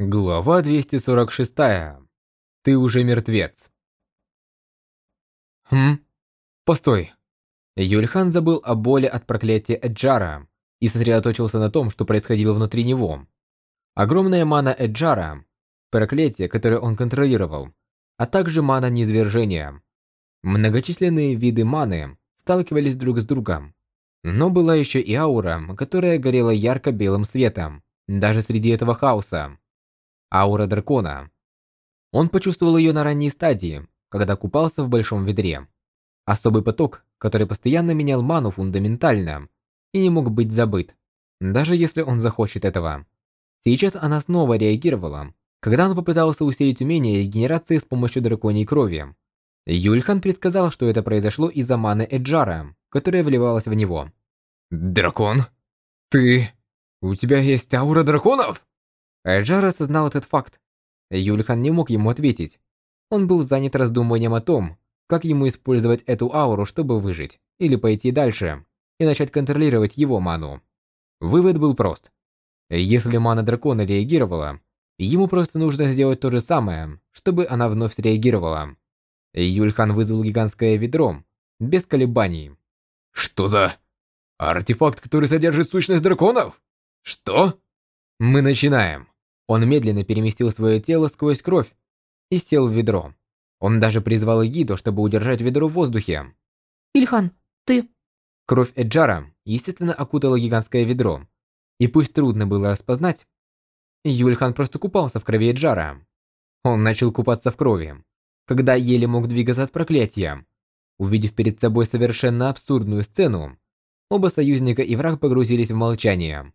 Глава 246. Ты уже мертвец. Хм? Постой. Юльхан забыл о боли от проклятия Эджара и сосредоточился на том, что происходило внутри него. Огромная мана Эджара, проклятие, которое он контролировал, а также мана низвержения. Многочисленные виды маны сталкивались друг с другом. Но была еще и аура, которая горела ярко-белым светом, даже среди этого хаоса аура дракона. Он почувствовал ее на ранней стадии, когда купался в большом ведре. Особый поток, который постоянно менял ману фундаментально и не мог быть забыт, даже если он захочет этого. Сейчас она снова реагировала, когда он попытался усилить умение регенерации с помощью драконьей крови. Юльхан предсказал, что это произошло из-за маны Эджара, которая вливалась в него. «Дракон? Ты... У тебя есть аура драконов?» Эджар осознал этот факт. Юльхан не мог ему ответить. Он был занят раздумыванием о том, как ему использовать эту ауру, чтобы выжить, или пойти дальше, и начать контролировать его ману. Вывод был прост. Если мана дракона реагировала, ему просто нужно сделать то же самое, чтобы она вновь среагировала. Юльхан вызвал гигантское ведро, без колебаний. «Что за... артефакт, который содержит сущность драконов? Что?» «Мы начинаем!» Он медленно переместил свое тело сквозь кровь и сел в ведро. Он даже призвал Эгиду, чтобы удержать ведро в воздухе. «Ильхан, ты...» Кровь Эджара, естественно, окутала гигантское ведро. И пусть трудно было распознать, Юльхан просто купался в крови Эджара. Он начал купаться в крови, когда еле мог двигаться от проклятия. Увидев перед собой совершенно абсурдную сцену, оба союзника и враг погрузились в молчание.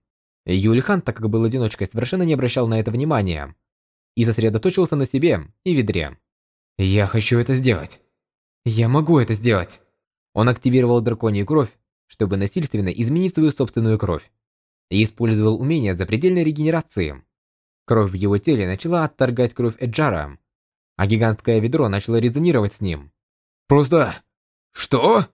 Юльхан, так как был одиночкой, совершенно не обращал на это внимания и сосредоточился на себе и ведре. «Я хочу это сделать. Я могу это сделать». Он активировал драконью кровь, чтобы насильственно изменить свою собственную кровь, и использовал умение запредельной регенерации. Кровь в его теле начала отторгать кровь Эджара, а гигантское ведро начало резонировать с ним. «Просто... что?»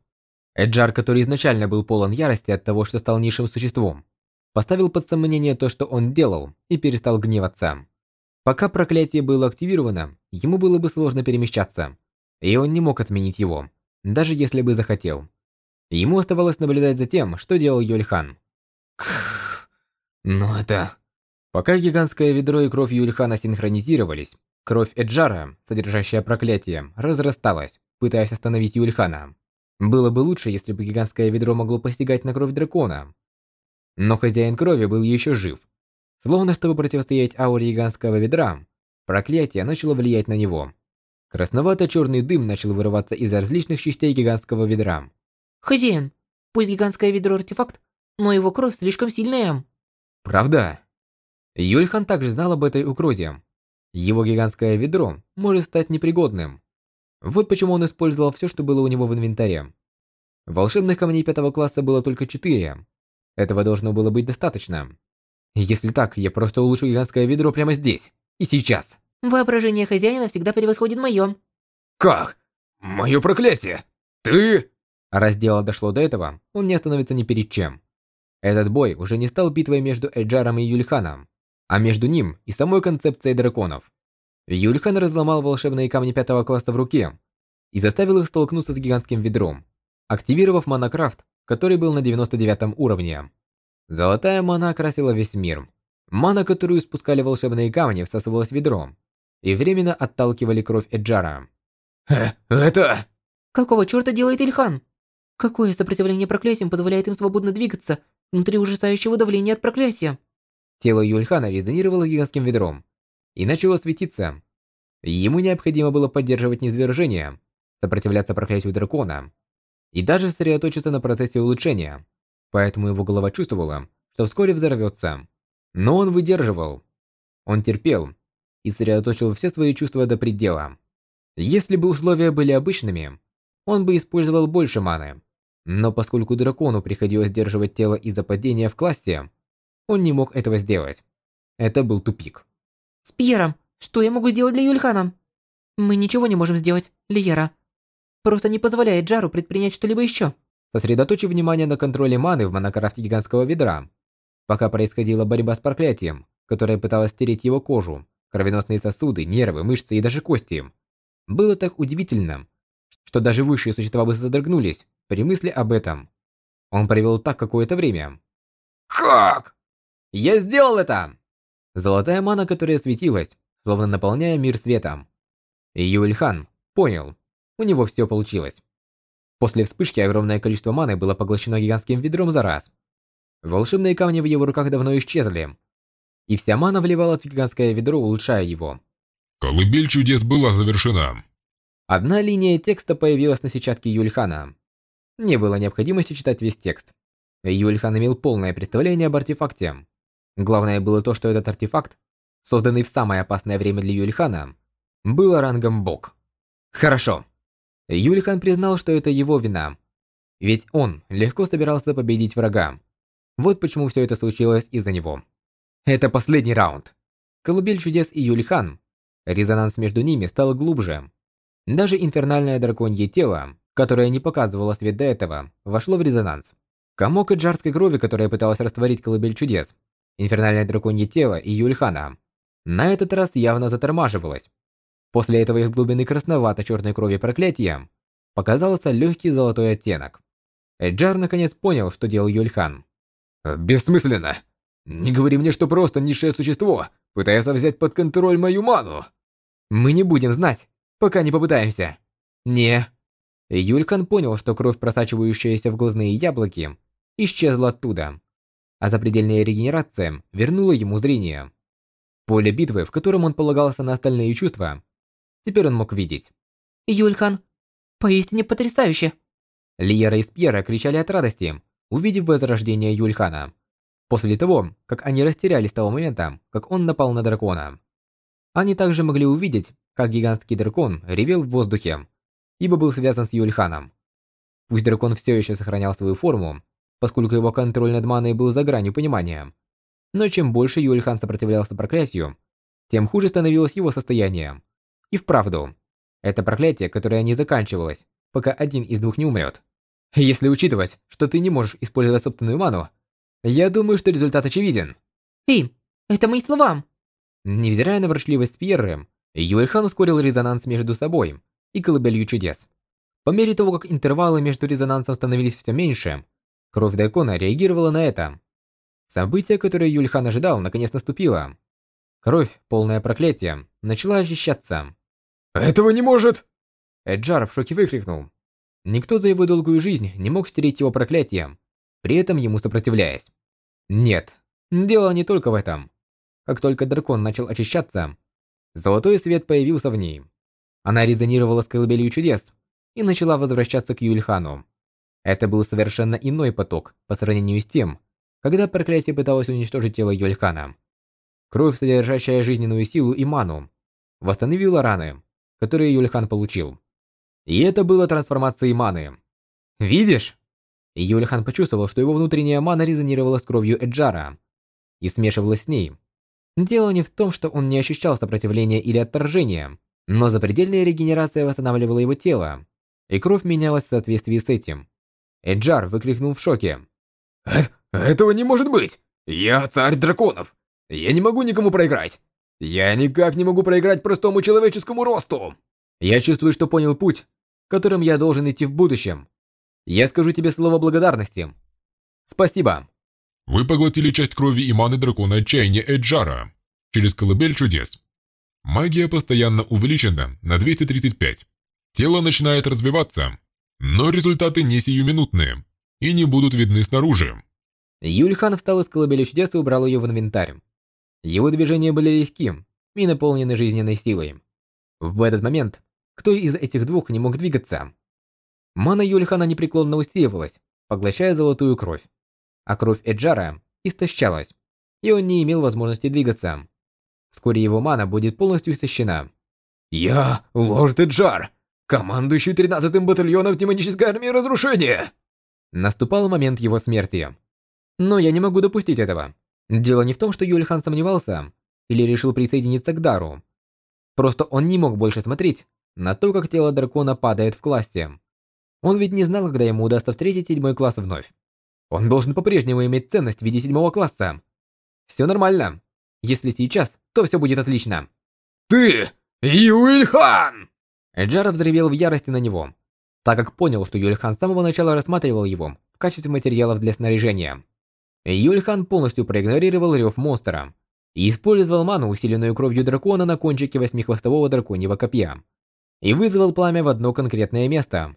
Эджар, который изначально был полон ярости от того, что стал низшим существом, поставил под сомнение то, что он делал, и перестал гневаться. Пока проклятие было активировано, ему было бы сложно перемещаться, и он не мог отменить его, даже если бы захотел. Ему оставалось наблюдать за тем, что делал Юльхан. Кхх, ну это... Пока гигантское ведро и кровь Юльхана синхронизировались, кровь Эджара, содержащая проклятие, разрасталась, пытаясь остановить Юльхана. Было бы лучше, если бы гигантское ведро могло постигать на кровь дракона, но хозяин крови был еще жив. Словно чтобы противостоять ауре гигантского ведра, проклятие начало влиять на него. Красновато-черный дым начал вырываться из различных частей гигантского ведра. «Хозяин, пусть гигантское ведро артефакт, но его кровь слишком сильная». «Правда?» Юльхан также знал об этой угрозе. Его гигантское ведро может стать непригодным. Вот почему он использовал все, что было у него в инвентаре. Волшебных камней пятого класса было только четыре, этого должно было быть достаточно. Если так, я просто улучшу гигантское ведро прямо здесь и сейчас. Воображение хозяина всегда превосходит мое. Как? Мое проклятие! Ты... Раз дело дошло до этого, он не остановится ни перед чем. Этот бой уже не стал битвой между Эджаром и Юльханом, а между ним и самой концепцией драконов. Юльхан разломал волшебные камни пятого класса в руке и заставил их столкнуться с гигантским ведром, активировав монокрафт который был на 99 уровне. Золотая мана окрасила весь мир. Мана, которую спускали волшебные камни, всасывалась в ведро и временно отталкивали кровь Эджара. Э, это... Какого черта делает Ильхан? Какое сопротивление проклятиям позволяет им свободно двигаться внутри ужасающего давления от проклятия? Тело Юльхана резонировало гигантским ведром и начало светиться. Ему необходимо было поддерживать низвержение, сопротивляться проклятию дракона и даже сосредоточиться на процессе улучшения, поэтому его голова чувствовала, что вскоре взорвется. Но он выдерживал. Он терпел и сосредоточил все свои чувства до предела. Если бы условия были обычными, он бы использовал больше маны. Но поскольку дракону приходилось сдерживать тело из-за падения в классе, он не мог этого сделать. Это был тупик. «С Пьером, что я могу сделать для Юльхана?» «Мы ничего не можем сделать, Лиера. Просто не позволяет Джару предпринять что-либо еще. Сосредоточив внимание на контроле маны в монокрафте гигантского ведра. Пока происходила борьба с проклятием, которая пыталась стереть его кожу, кровеносные сосуды, нервы, мышцы и даже кости. Было так удивительно, что даже высшие существа бы задрогнулись при мысли об этом. Он провел так какое-то время. Как? «Я сделал это!» Золотая мана, которая светилась, словно наполняя мир светом. Юльхан понял, у него все получилось. После вспышки огромное количество маны было поглощено гигантским ведром за раз. Волшебные камни в его руках давно исчезли, и вся мана вливалась в гигантское ведро, улучшая его. Колыбель чудес была завершена. Одна линия текста появилась на сетчатке Юльхана. Не было необходимости читать весь текст. Юльхан имел полное представление об артефакте. Главное было то, что этот артефакт, созданный в самое опасное время для Юльхана, был рангом бог. Хорошо. Юльхан признал, что это его вина. Ведь он легко собирался победить врага. Вот почему все это случилось из-за него. Это последний раунд. Колыбель чудес и Юльхан. Резонанс между ними стал глубже. Даже инфернальное драконье тело, которое не показывало свет до этого, вошло в резонанс. Комок эджарской крови, которая пыталась растворить колыбель чудес, инфернальное драконье тело и Юльхана, на этот раз явно затормаживалось. После этого из глубины красновато-черной крови проклятия показался легкий золотой оттенок. Эджар наконец понял, что делал Юльхан. Бессмысленно. Не говори мне, что просто низшее существо пытается взять под контроль мою ману. Мы не будем знать, пока не попытаемся. Не. Юлькан понял, что кровь, просачивающаяся в глазные яблоки, исчезла оттуда, а запредельная регенерация вернула ему зрение. Поле битвы, в котором он полагался на остальные чувства, теперь он мог видеть. Юльхан, поистине потрясающе. Лиера и Спьера кричали от радости, увидев возрождение Юльхана после того, как они растерялись с того момента, как он напал на дракона. Они также могли увидеть, как гигантский дракон ревел в воздухе, ибо был связан с Юльханом. Пусть дракон все еще сохранял свою форму, поскольку его контроль над маной был за гранью понимания. Но чем больше Юльхан сопротивлялся проклятию, тем хуже становилось его состояние. И вправду, это проклятие, которое не заканчивалось, пока один из двух не умрет. Если учитывать, что ты не можешь использовать собственную ману, я думаю, что результат очевиден. Эй, это мои слова. Невзирая на ворчливость Пьерры, Юэльхан ускорил резонанс между собой и колыбелью чудес. По мере того, как интервалы между резонансом становились все меньше, кровь Дайкона реагировала на это. Событие, которое Юльхан ожидал, наконец наступило. Кровь, полное проклятие, начала очищаться. «Этого не может!» Эджар в шоке выкрикнул. Никто за его долгую жизнь не мог стереть его проклятие, при этом ему сопротивляясь. Нет, дело не только в этом. Как только дракон начал очищаться, золотой свет появился в ней. Она резонировала с колыбелью чудес и начала возвращаться к Юльхану. Это был совершенно иной поток по сравнению с тем, когда проклятие пыталось уничтожить тело Юльхана. Кровь, содержащая жизненную силу и ману, восстановила раны, которые Юльхан получил. И это было трансформацией маны. Видишь? Юлихан почувствовал, что его внутренняя мана резонировала с кровью Эджара и смешивалась с ней. Дело не в том, что он не ощущал сопротивления или отторжения, но запредельная регенерация восстанавливала его тело, и кровь менялась в соответствии с этим. Эджар выкрикнул в шоке. «Э «Этого не может быть! Я царь драконов! Я не могу никому проиграть! Я никак не могу проиграть простому человеческому росту!» «Я чувствую, что понял путь, которым я должен идти в будущем. Я скажу тебе слово благодарности. Спасибо. Вы поглотили часть крови и маны дракона отчаяния Эджара через колыбель чудес. Магия постоянно увеличена на 235. Тело начинает развиваться, но результаты не сиюминутные и не будут видны снаружи. Юльхан встал из колыбели чудес и убрал ее в инвентарь. Его движения были легки и наполнены жизненной силой. В этот момент кто из этих двух не мог двигаться? Мана Юльхана непреклонно усиливалась, поглощая золотую кровь. А кровь Эджара истощалась, и он не имел возможности двигаться. Вскоре его мана будет полностью истощена. «Я лорд Эджар, командующий 13-м батальоном демонической армии разрушения!» Наступал момент его смерти. Но я не могу допустить этого. Дело не в том, что Юльхан сомневался или решил присоединиться к Дару. Просто он не мог больше смотреть на то, как тело дракона падает в классе. Он ведь не знал, когда ему удастся встретить седьмой класс вновь. Он должен по-прежнему иметь ценность в виде седьмого класса. Все нормально. Если сейчас, то все будет отлично. Ты Юльхан! Эджара взревел в ярости на него, так как понял, что Юльхан с самого начала рассматривал его в качестве материалов для снаряжения. Юльхан полностью проигнорировал рев монстра и использовал ману, усиленную кровью дракона на кончике восьмихвостового драконьего копья, и вызвал пламя в одно конкретное место.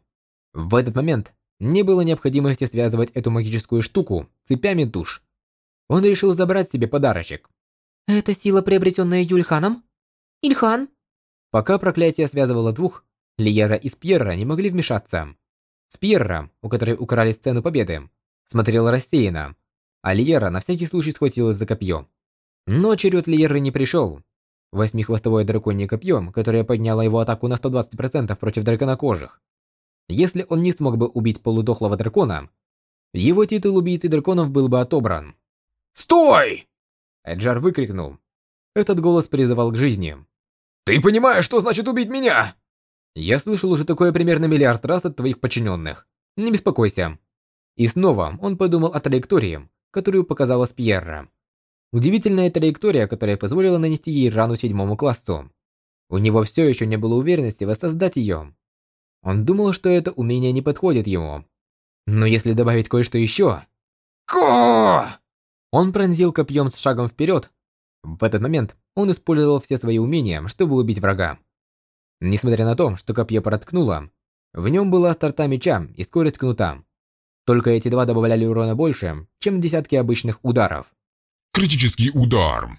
В этот момент не было необходимости связывать эту магическую штуку цепями душ. Он решил забрать себе подарочек. Это сила, приобретенная Юльханом? Ильхан? Пока проклятие связывало двух, Лиера и Спьерра не могли вмешаться. Спьерра, у которой украли сцену победы, смотрела рассеянно, а Лиера на всякий случай схватилась за копье. Но черед Лиеры не пришел. Восьмихвостовое драконье копье, которое подняло его атаку на 120% против драконокожих. Если он не смог бы убить полудохлого дракона, его титул убийцы драконов был бы отобран. «Стой!» Эджар выкрикнул. Этот голос призывал к жизни. «Ты понимаешь, что значит убить меня?» Я слышал уже такое примерно миллиард раз от твоих подчиненных. Не беспокойся. И снова он подумал о траектории, которую показала Спьерра. Удивительная траектория, которая позволила нанести ей рану седьмому классу. У него все еще не было уверенности воссоздать ее. Он думал, что это умение не подходит ему. Но если добавить кое-что еще... Ко! Он пронзил копьем с шагом вперед. В этот момент он использовал все свои умения, чтобы убить врага. Несмотря на то, что копье проткнуло, в нем была острота меча и скорость кнута. Только эти два добавляли урона больше, чем десятки обычных ударов. Критический удар.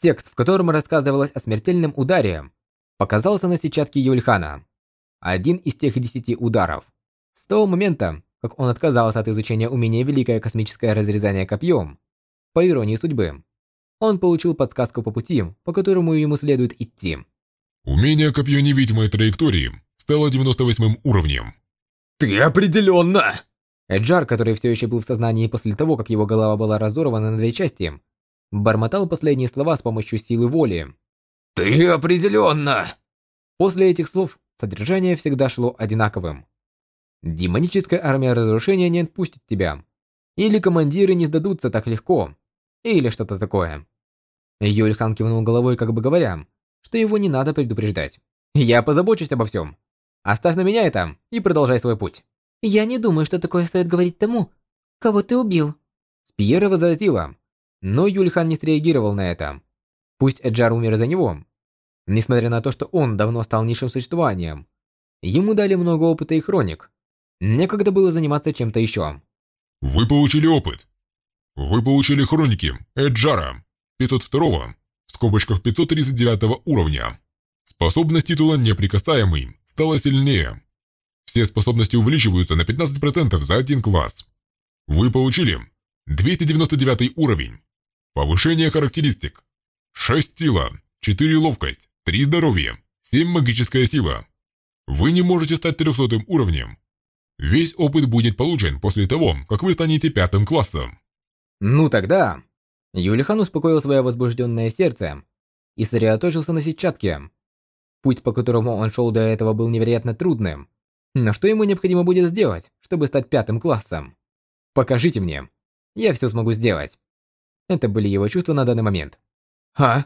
Текст, в котором рассказывалось о смертельном ударе, показался на сетчатке Юльхана. Один из тех десяти ударов. С того момента, как он отказался от изучения умения Великое Космическое Разрезание Копьем, по иронии судьбы, он получил подсказку по пути, по которому ему следует идти. Умение копье невидимой траектории стало 98 уровнем. Ты определенно! Эджар, который все еще был в сознании после того, как его голова была разорвана на две части, бормотал последние слова с помощью силы воли. Ты определенно! После этих слов содержание всегда шло одинаковым. Демоническая армия разрушения не отпустит тебя. Или командиры не сдадутся так легко. Или что-то такое. Юльхан кивнул головой, как бы говоря, что его не надо предупреждать. Я позабочусь обо всем. Оставь на меня это и продолжай свой путь. Я не думаю, что такое стоит говорить тому, кого ты убил. Спьера возразила, но Юльхан не среагировал на это. Пусть Эджар умер за него. Несмотря на то, что он давно стал низшим существованием, ему дали много опыта и хроник. Некогда было заниматься чем-то еще. Вы получили опыт. Вы получили хроники Эджара 502 в скобочках 539 уровня. Способность титула «Неприкасаемый» стала сильнее. Все способности увеличиваются на 15% за один класс. Вы получили 299 уровень. Повышение характеристик. 6 сила, 4 ловкость, 3 здоровье, 7 магическая сила. Вы не можете стать 300 уровнем. Весь опыт будет получен после того, как вы станете пятым классом. Ну тогда, Юлихан успокоил свое возбужденное сердце и сосредоточился на сетчатке. Путь, по которому он шел до этого, был невероятно трудным. Но что ему необходимо будет сделать, чтобы стать пятым классом? Покажите мне. Я все смогу сделать. Это были его чувства на данный момент. А?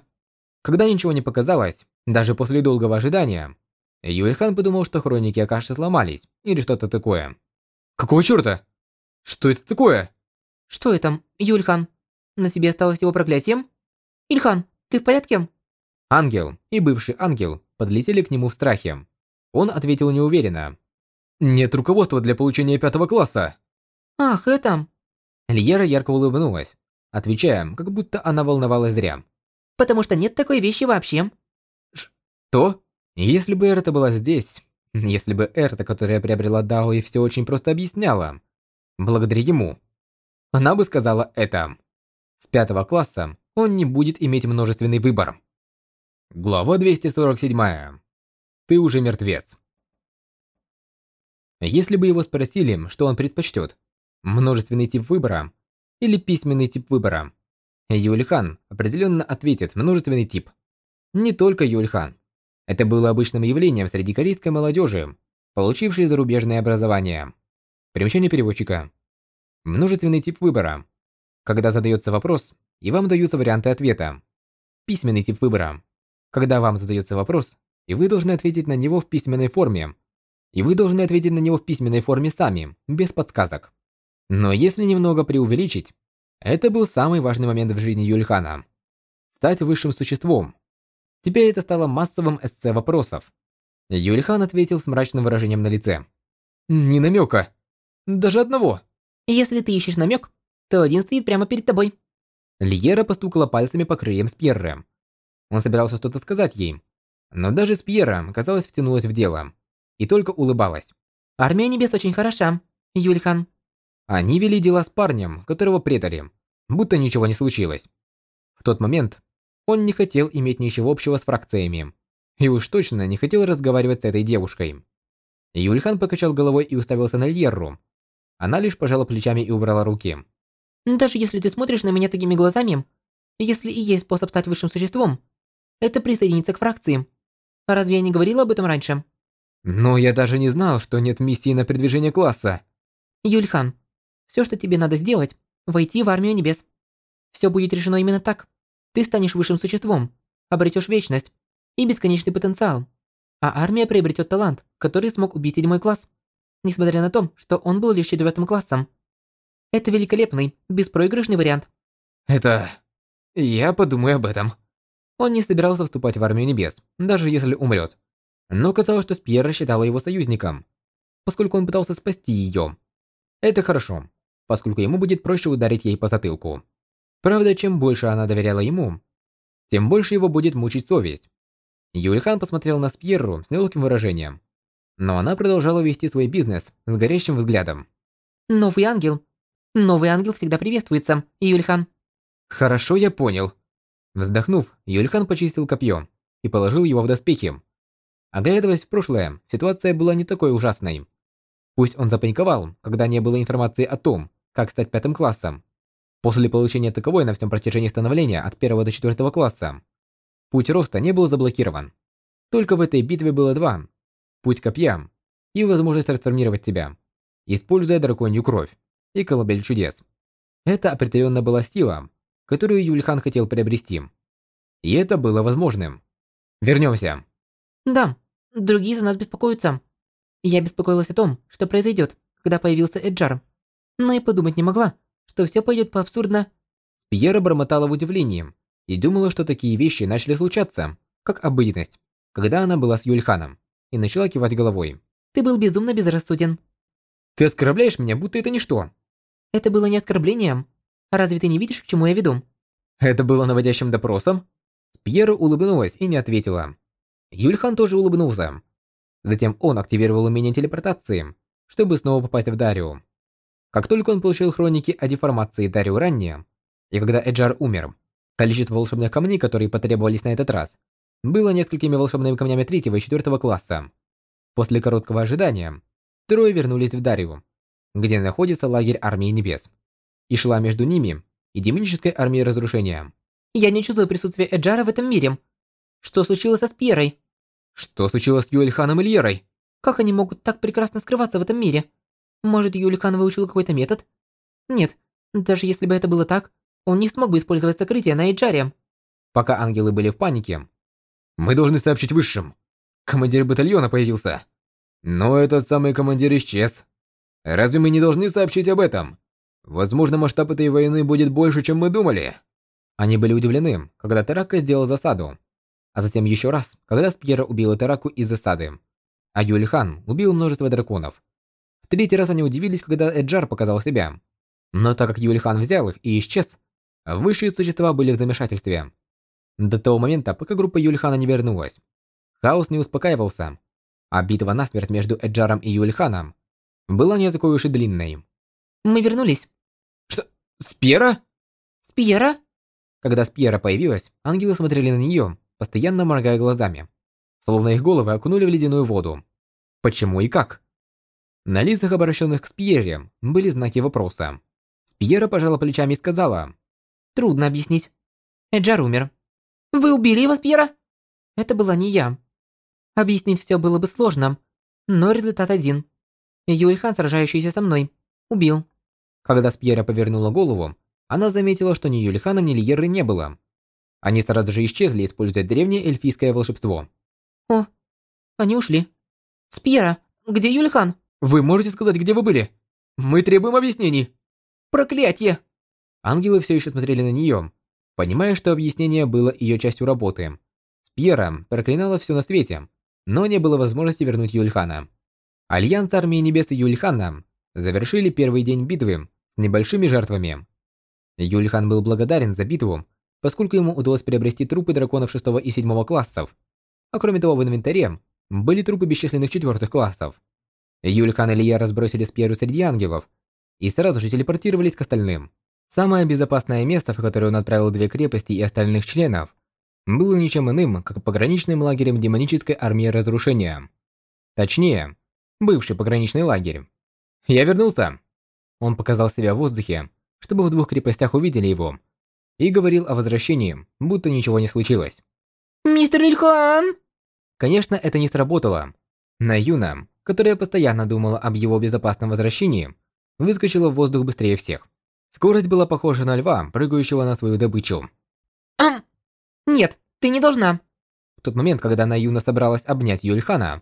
Когда ничего не показалось, даже после долгого ожидания, Юльхан подумал, что хроники Акаши сломались или что-то такое. Какого черта? Что это такое? Что это, Юльхан? На себе осталось его проклятием? Ильхан, ты в порядке? Ангел и бывший ангел подлетели к нему в страхе. Он ответил неуверенно. «Нет руководства для получения пятого класса!» «Ах, это...» Льера ярко улыбнулась, отвечая, как будто она волновалась зря. «Потому что нет такой вещи вообще». «Что? Если бы Эрта была здесь, если бы Эрта, которая приобрела Дао и все очень просто объясняла, благодаря ему, она бы сказала это. С пятого класса он не будет иметь множественный выбор. Глава 247. Ты уже мертвец. Если бы его спросили, что он предпочтет, множественный тип выбора или письменный тип выбора, Юльхан определенно ответит множественный тип. Не только Юльхан. Это было обычным явлением среди корейской молодежи, получившей зарубежное образование. Примечание переводчика. Множественный тип выбора когда задается вопрос, и вам даются варианты ответа. письменный тип выбора. Когда вам задается вопрос, и вы должны ответить на него в письменной форме. И вы должны ответить на него в письменной форме сами, без подсказок. Но если немного преувеличить, это был самый важный момент в жизни Юльхана. Стать высшим существом. Теперь это стало массовым эссе вопросов. Юльхан ответил с мрачным выражением на лице. «Ни намека. Даже одного». Если ты ищешь намек, то один стоит прямо перед тобой. Лиера постукала пальцами по крыльям Спьерры. Он собирался что-то сказать ей, но даже Спьерра, казалось, втянулась в дело и только улыбалась. Армия небес очень хороша, Юльхан. Они вели дела с парнем, которого предали, будто ничего не случилось. В тот момент он не хотел иметь ничего общего с фракциями, и уж точно не хотел разговаривать с этой девушкой. Юльхан покачал головой и уставился на Льерру. Она лишь пожала плечами и убрала руки. Даже если ты смотришь на меня такими глазами, если и есть способ стать высшим существом, это присоединиться к фракции. Разве я не говорила об этом раньше? Но я даже не знал, что нет миссии на продвижение класса. Юльхан, все, что тебе надо сделать, войти в армию небес. Все будет решено именно так. Ты станешь высшим существом, обретешь вечность и бесконечный потенциал. А армия приобретет талант, который смог убить седьмой класс, несмотря на то, что он был лишь четвертым классом. Это великолепный, беспроигрышный вариант. Это... Я подумаю об этом. Он не собирался вступать в армию небес, даже если умрет. Но казалось, что Спьера считала его союзником, поскольку он пытался спасти ее. Это хорошо, поскольку ему будет проще ударить ей по затылку. Правда, чем больше она доверяла ему, тем больше его будет мучить совесть. Юльхан посмотрел на Спьерру с неловким выражением, но она продолжала вести свой бизнес с горящим взглядом. Новый ангел Новый ангел всегда приветствуется, Юльхан. Хорошо, я понял. Вздохнув, Юльхан почистил копье и положил его в доспехи. Оглядываясь в прошлое, ситуация была не такой ужасной. Пусть он запаниковал, когда не было информации о том, как стать пятым классом. После получения таковой на всем протяжении становления от первого до четвертого класса, путь роста не был заблокирован. Только в этой битве было два. Путь копья и возможность трансформировать себя, используя драконью кровь и колыбель чудес. Это определенно была сила, которую Юльхан хотел приобрести. И это было возможным. Вернемся. Да, другие за нас беспокоятся. Я беспокоилась о том, что произойдет, когда появился Эджар. Но и подумать не могла, что все пойдет по абсурдно. Пьера бормотала в удивлении и думала, что такие вещи начали случаться, как обыденность, когда она была с Юльханом, и начала кивать головой. Ты был безумно безрассуден. Ты оскорбляешь меня, будто это ничто. Это было не оскорблением. Разве ты не видишь, к чему я веду? Это было наводящим допросом? Пьера улыбнулась и не ответила. Юльхан тоже улыбнулся. Затем он активировал умение телепортации, чтобы снова попасть в Дарио. Как только он получил хроники о деформации Дарио ранее, и когда Эджар умер, количество волшебных камней, которые потребовались на этот раз, было несколькими волшебными камнями третьего и четвертого класса. После короткого ожидания, трое вернулись в Дарио, где находится лагерь армии небес, и шла между ними и демонической армией разрушения. Я не чувствую присутствия Эджара в этом мире. Что случилось со Спьерой? Что случилось с Юэльханом и Льерой? Как они могут так прекрасно скрываться в этом мире? Может, Юлихан выучил какой-то метод? Нет, даже если бы это было так, он не смог бы использовать сокрытие на Эджаре. Пока ангелы были в панике. Мы должны сообщить высшим. Командир батальона появился. Но этот самый командир исчез. Разве мы не должны сообщить об этом? Возможно, масштаб этой войны будет больше, чем мы думали. Они были удивлены, когда Тарака сделал засаду. А затем еще раз, когда Спьера убила Тараку из засады. А Юльхан убил множество драконов. В третий раз они удивились, когда Эджар показал себя. Но так как Юльхан взял их и исчез, высшие существа были в замешательстве. До того момента, пока группа Юльхана не вернулась. Хаос не успокаивался, а битва насмерть между Эджаром и Юльханом была не такой уж и длинной. Мы вернулись. Что? Спьера? Спьера? Когда Спьера появилась, ангелы смотрели на нее, постоянно моргая глазами. Словно их головы окунули в ледяную воду. Почему и как? На лицах, обращенных к Спьере, были знаки вопроса. Спьера пожала плечами и сказала. Трудно объяснить. Эджар умер. Вы убили его, Спьера? Это была не я. Объяснить все было бы сложно, но результат один. Юльхан, сражающийся со мной, убил. Когда Спьера повернула голову, она заметила, что ни Юльхана, ни Льеры не было. Они сразу же исчезли, используя древнее эльфийское волшебство. О, они ушли. Спьера, где Юльхан? Вы можете сказать, где вы были? Мы требуем объяснений. Проклятье! Ангелы все еще смотрели на нее, понимая, что объяснение было ее частью работы. Спьера проклинала все на свете, но не было возможности вернуть Юльхана. Альянс армии небес и Юльхана завершили первый день битвы с небольшими жертвами. Юльхан был благодарен за битву, поскольку ему удалось приобрести трупы драконов 6 и 7 классов. А кроме того, в инвентаре были трупы бесчисленных четвертых классов. Юльхан и Лия разбросили Спьеру среди ангелов и сразу же телепортировались к остальным. Самое безопасное место, в которое он отправил две крепости и остальных членов, было ничем иным, как пограничным лагерем демонической армии разрушения. Точнее, бывший пограничный лагерь. «Я вернулся!» Он показал себя в воздухе, чтобы в двух крепостях увидели его, и говорил о возвращении, будто ничего не случилось. Мистер Ильхан! Конечно, это не сработало. Наюна, которая постоянно думала об его безопасном возвращении, выскочила в воздух быстрее всех. Скорость была похожа на льва, прыгающего на свою добычу. Ам! Нет, ты не должна. В тот момент, когда Наюна собралась обнять Юльхана,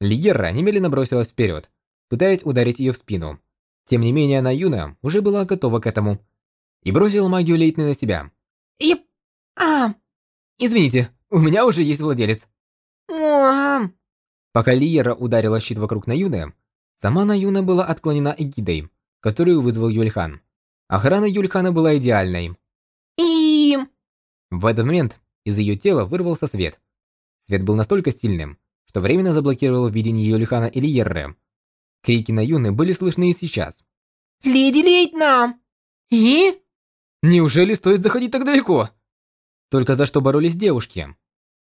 Лигерра немедленно бросилась вперед, пытаясь ударить ее в спину. Тем не менее, Наюна уже была готова к этому и бросила магию Лейтны на себя. И... А! «Извините, у меня уже есть владелец». Пока Лиера ударила щит вокруг Наюны, сама Наюна была отклонена эгидой, которую вызвал Юльхан. Охрана Юльхана была идеальной. И... В этот момент из ее тела вырвался свет. Свет был настолько сильным, что временно заблокировал видение Юльхана и Лиерры. Крики Наюны были слышны и сейчас. Леди Лейтна! И... Неужели стоит заходить так далеко? Только за что боролись девушки?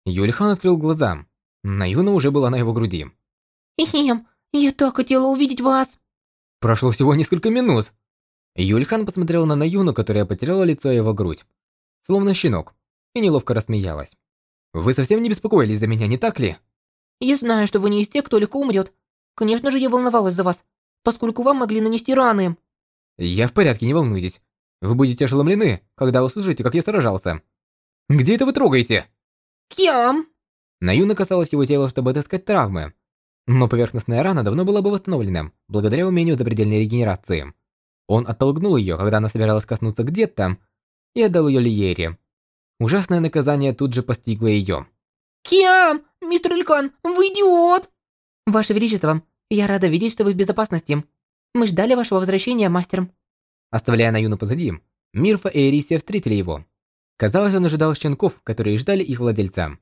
Юльхан открыл глаза. Наюна уже была на его груди. Эхем, я так хотела увидеть вас. Прошло всего несколько минут. Юльхан посмотрел на Наюну, которая потеряла лицо и его грудь. Словно щенок. И неловко рассмеялась. Вы совсем не беспокоились за меня, не так ли? Я знаю, что вы не из тех, кто легко умрет. Конечно же, я волновалась за вас, поскольку вам могли нанести раны. Я в порядке, не волнуйтесь. Вы будете ошеломлены, когда услышите, как я сражался. Где это вы трогаете? Кьям! Наюна касалась его тела, чтобы отыскать травмы. Но поверхностная рана давно была бы восстановлена, благодаря умению запредельной регенерации. Он оттолкнул ее, когда она собиралась коснуться где-то, и отдал ее Лиере. Ужасное наказание тут же постигло ее. Кьям! Мистер Илькан, вы идиот! Ваше Величество, я рада видеть, что вы в безопасности. Мы ждали вашего возвращения, мастер. Оставляя Наюну позади, Мирфа и Эрисия встретили его. Казалось, он ожидал щенков, которые ждали их владельца.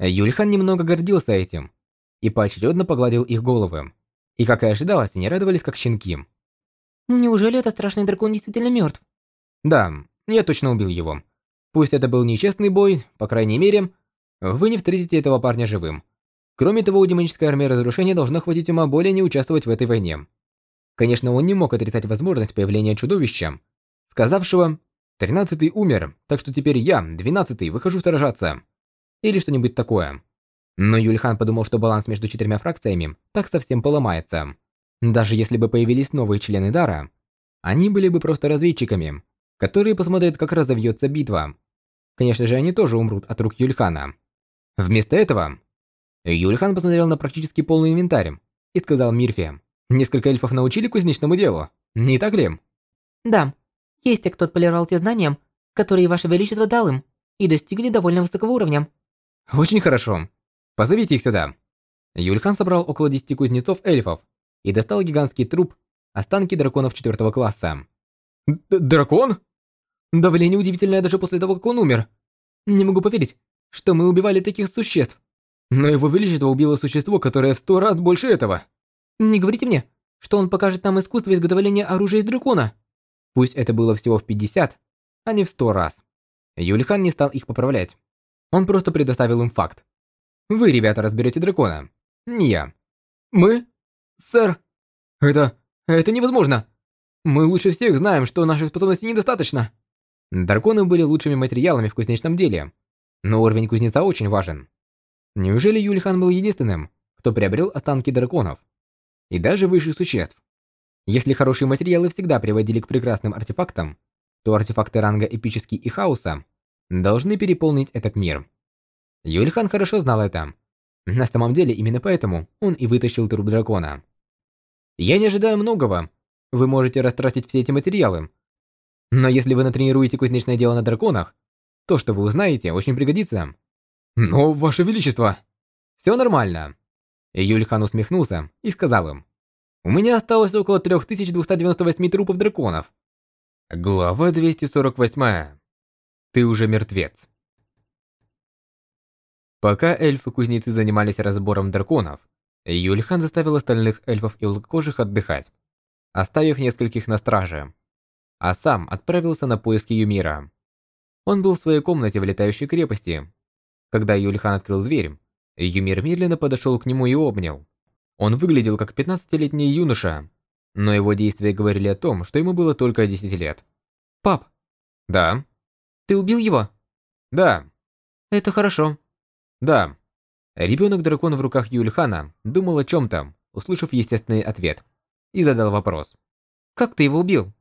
Юльхан немного гордился этим и поочередно погладил их головы. И, как и ожидалось, они радовались как щенки. Неужели этот страшный дракон действительно мертв? Да, я точно убил его. Пусть это был нечестный бой, по крайней мере, вы не встретите этого парня живым. Кроме того, у демонической армии разрушения должно хватить ума более не участвовать в этой войне. Конечно, он не мог отрицать возможность появления чудовища, сказавшего «Тринадцатый умер, так что теперь я, двенадцатый, выхожу сражаться». Или что-нибудь такое. Но Юльхан подумал, что баланс между четырьмя фракциями так совсем поломается. Даже если бы появились новые члены Дара, они были бы просто разведчиками, которые посмотрят, как разовьется битва. Конечно же, они тоже умрут от рук Юльхана. Вместо этого, Юльхан посмотрел на практически полный инвентарь и сказал Мирфе, «Несколько эльфов научили кузнечному делу, не так ли?» Да, есть те, кто отполировал те знания, которые Ваше Величество дал им, и достигли довольно высокого уровня. Очень хорошо. Позовите их сюда. Юльхан собрал около 10 кузнецов-эльфов и достал гигантский труп, останки драконов четвертого класса. Д «Дракон?» Давление удивительное даже после того, как он умер. Не могу поверить, что мы убивали таких существ. Но его величество убило существо, которое в сто раз больше этого. Не говорите мне, что он покажет нам искусство изготовления оружия из дракона. Пусть это было всего в 50, а не в 100 раз. Юльхан не стал их поправлять. Он просто предоставил им факт. Вы, ребята, разберете дракона. Не я. Мы? Сэр. Это... это невозможно. Мы лучше всех знаем, что наших способностей недостаточно. Драконы были лучшими материалами в кузнечном деле. Но уровень кузнеца очень важен. Неужели Юльхан был единственным, кто приобрел останки драконов? И даже высших существ? Если хорошие материалы всегда приводили к прекрасным артефактам, то артефакты ранга эпический и хаоса должны переполнить этот мир. Юльхан хорошо знал это. На самом деле, именно поэтому он и вытащил труп дракона. Я не ожидаю многого. Вы можете растратить все эти материалы. Но если вы натренируете кузнечное дело на драконах, то, что вы узнаете, очень пригодится. Но, Ваше Величество, все нормально. Юльхан усмехнулся и сказал им. У меня осталось около 3298 трупов драконов. Глава 248. Ты уже мертвец. Пока эльфы-кузнецы занимались разбором драконов, Юльхан заставил остальных эльфов и лукокожих отдыхать, оставив нескольких на страже, а сам отправился на поиски Юмира. Он был в своей комнате в летающей крепости. Когда Юльхан открыл дверь, Юмир медленно подошел к нему и обнял. Он выглядел как 15-летний юноша, но его действия говорили о том, что ему было только 10 лет. «Пап!» «Да?» «Ты убил его?» «Да». «Это хорошо». «Да». Ребенок-дракон в руках Юльхана думал о чем-то, услышав естественный ответ, и задал вопрос. «Как ты его убил?»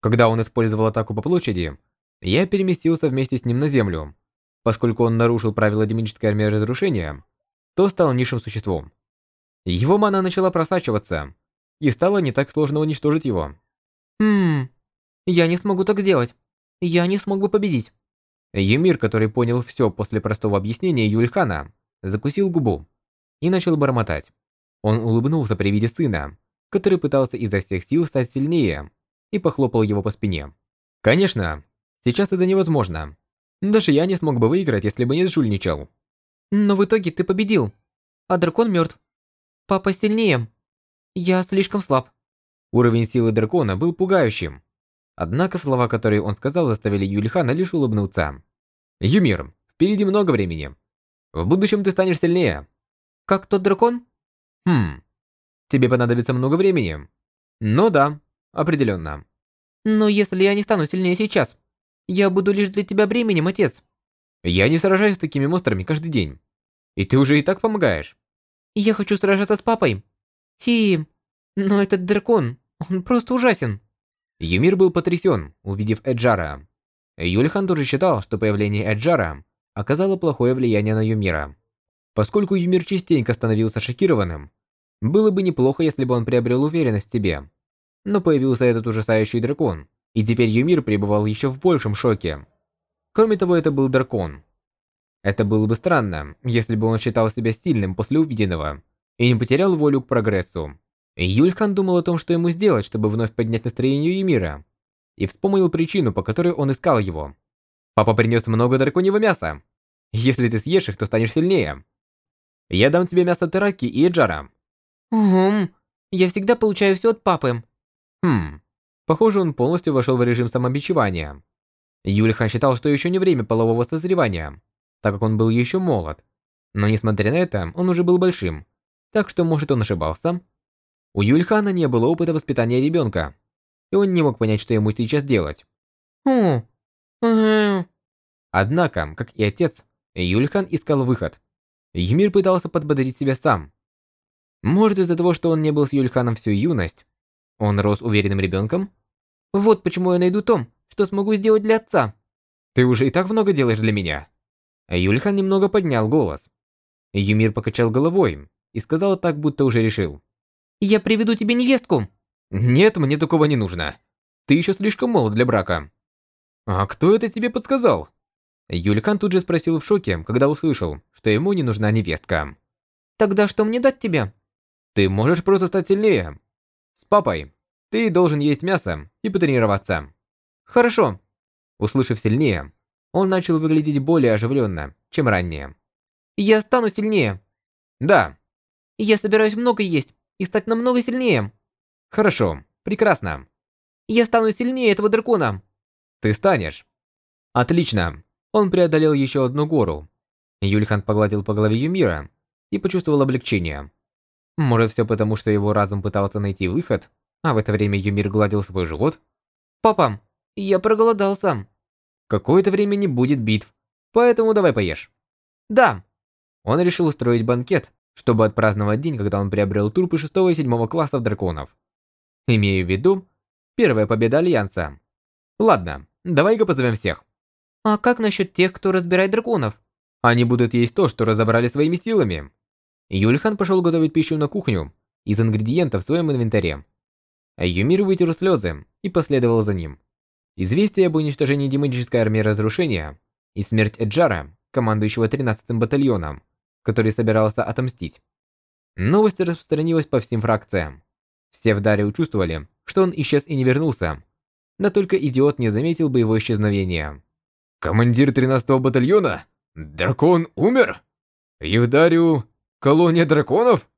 Когда он использовал атаку по площади, я переместился вместе с ним на землю. Поскольку он нарушил правила демонической армии разрушения, то стал низшим существом. Его мана начала просачиваться, и стало не так сложно уничтожить его. «Хм... Я не смогу так сделать. Я не смог бы победить». Емир, который понял все после простого объяснения Юльхана, закусил губу и начал бормотать. Он улыбнулся при виде сына, который пытался изо всех сил стать сильнее, и похлопал его по спине. «Конечно, сейчас это невозможно. Даже я не смог бы выиграть, если бы не жульничал». «Но в итоге ты победил, а дракон мертв. Папа сильнее. Я слишком слаб». Уровень силы дракона был пугающим. Однако слова, которые он сказал, заставили Юлихана лишь улыбнуться. «Юмир, впереди много времени. В будущем ты станешь сильнее». «Как тот дракон?» «Хм, тебе понадобится много времени». «Ну да, определенно». «Но если я не стану сильнее сейчас, я буду лишь для тебя бременем, отец». «Я не сражаюсь с такими монстрами каждый день. И ты уже и так помогаешь». Я хочу сражаться с папой. Хи, но этот дракон, он просто ужасен. Юмир был потрясен, увидев Эджара. Юлихан тоже считал, что появление Эджара оказало плохое влияние на Юмира. Поскольку Юмир частенько становился шокированным, было бы неплохо, если бы он приобрел уверенность в себе. Но появился этот ужасающий дракон, и теперь Юмир пребывал еще в большем шоке. Кроме того, это был дракон, это было бы странно, если бы он считал себя сильным после увиденного и не потерял волю к прогрессу. Юльхан думал о том, что ему сделать, чтобы вновь поднять настроение Емира, и вспомнил причину, по которой он искал его. «Папа принес много драконьего мяса. Если ты съешь их, то станешь сильнее. Я дам тебе мясо Тераки и Эджара». «Угу, я всегда получаю все от папы». Хм, похоже, он полностью вошел в режим самобичевания. Юльхан считал, что еще не время полового созревания, так как он был еще молод. Но несмотря на это, он уже был большим, так что, может, он ошибался. У Юльхана не было опыта воспитания ребенка, и он не мог понять, что ему сейчас делать. Однако, как и отец, Юльхан искал выход. Юмир пытался подбодрить себя сам. Может, из-за того, что он не был с Юльханом всю юность, он рос уверенным ребенком? Вот почему я найду то, что смогу сделать для отца. Ты уже и так много делаешь для меня. Юльхан немного поднял голос. Юмир покачал головой и сказал так, будто уже решил. «Я приведу тебе невестку!» «Нет, мне такого не нужно. Ты еще слишком молод для брака». «А кто это тебе подсказал?» Юльхан тут же спросил в шоке, когда услышал, что ему не нужна невестка. «Тогда что мне дать тебе?» «Ты можешь просто стать сильнее. С папой. Ты должен есть мясо и потренироваться». «Хорошо». Услышав сильнее, он начал выглядеть более оживленно, чем ранее. «Я стану сильнее!» «Да!» «Я собираюсь много есть и стать намного сильнее!» «Хорошо, прекрасно!» «Я стану сильнее этого дракона!» «Ты станешь!» «Отлично!» Он преодолел еще одну гору. Юльхан погладил по голове Юмира и почувствовал облегчение. Может, все потому, что его разум пытался найти выход, а в это время Юмир гладил свой живот? «Папа, я проголодался!» Какое-то время не будет битв, поэтому давай поешь. Да. Он решил устроить банкет, чтобы отпраздновать день, когда он приобрел трупы 6 и 7 классов драконов. Имею в виду, первая победа Альянса. Ладно, давай-ка позовем всех. А как насчет тех, кто разбирает драконов? Они будут есть то, что разобрали своими силами. Юльхан пошел готовить пищу на кухню из ингредиентов в своем инвентаре. Юмир вытер слезы и последовал за ним. Известие об уничтожении демонической армии разрушения и смерть Эджара, командующего 13-м батальоном, который собирался отомстить. Новость распространилась по всем фракциям. Все в Даре чувствовали, что он исчез и не вернулся. Да только идиот не заметил бы его исчезновения. Командир 13-го батальона? Дракон умер? Евдарию колония драконов?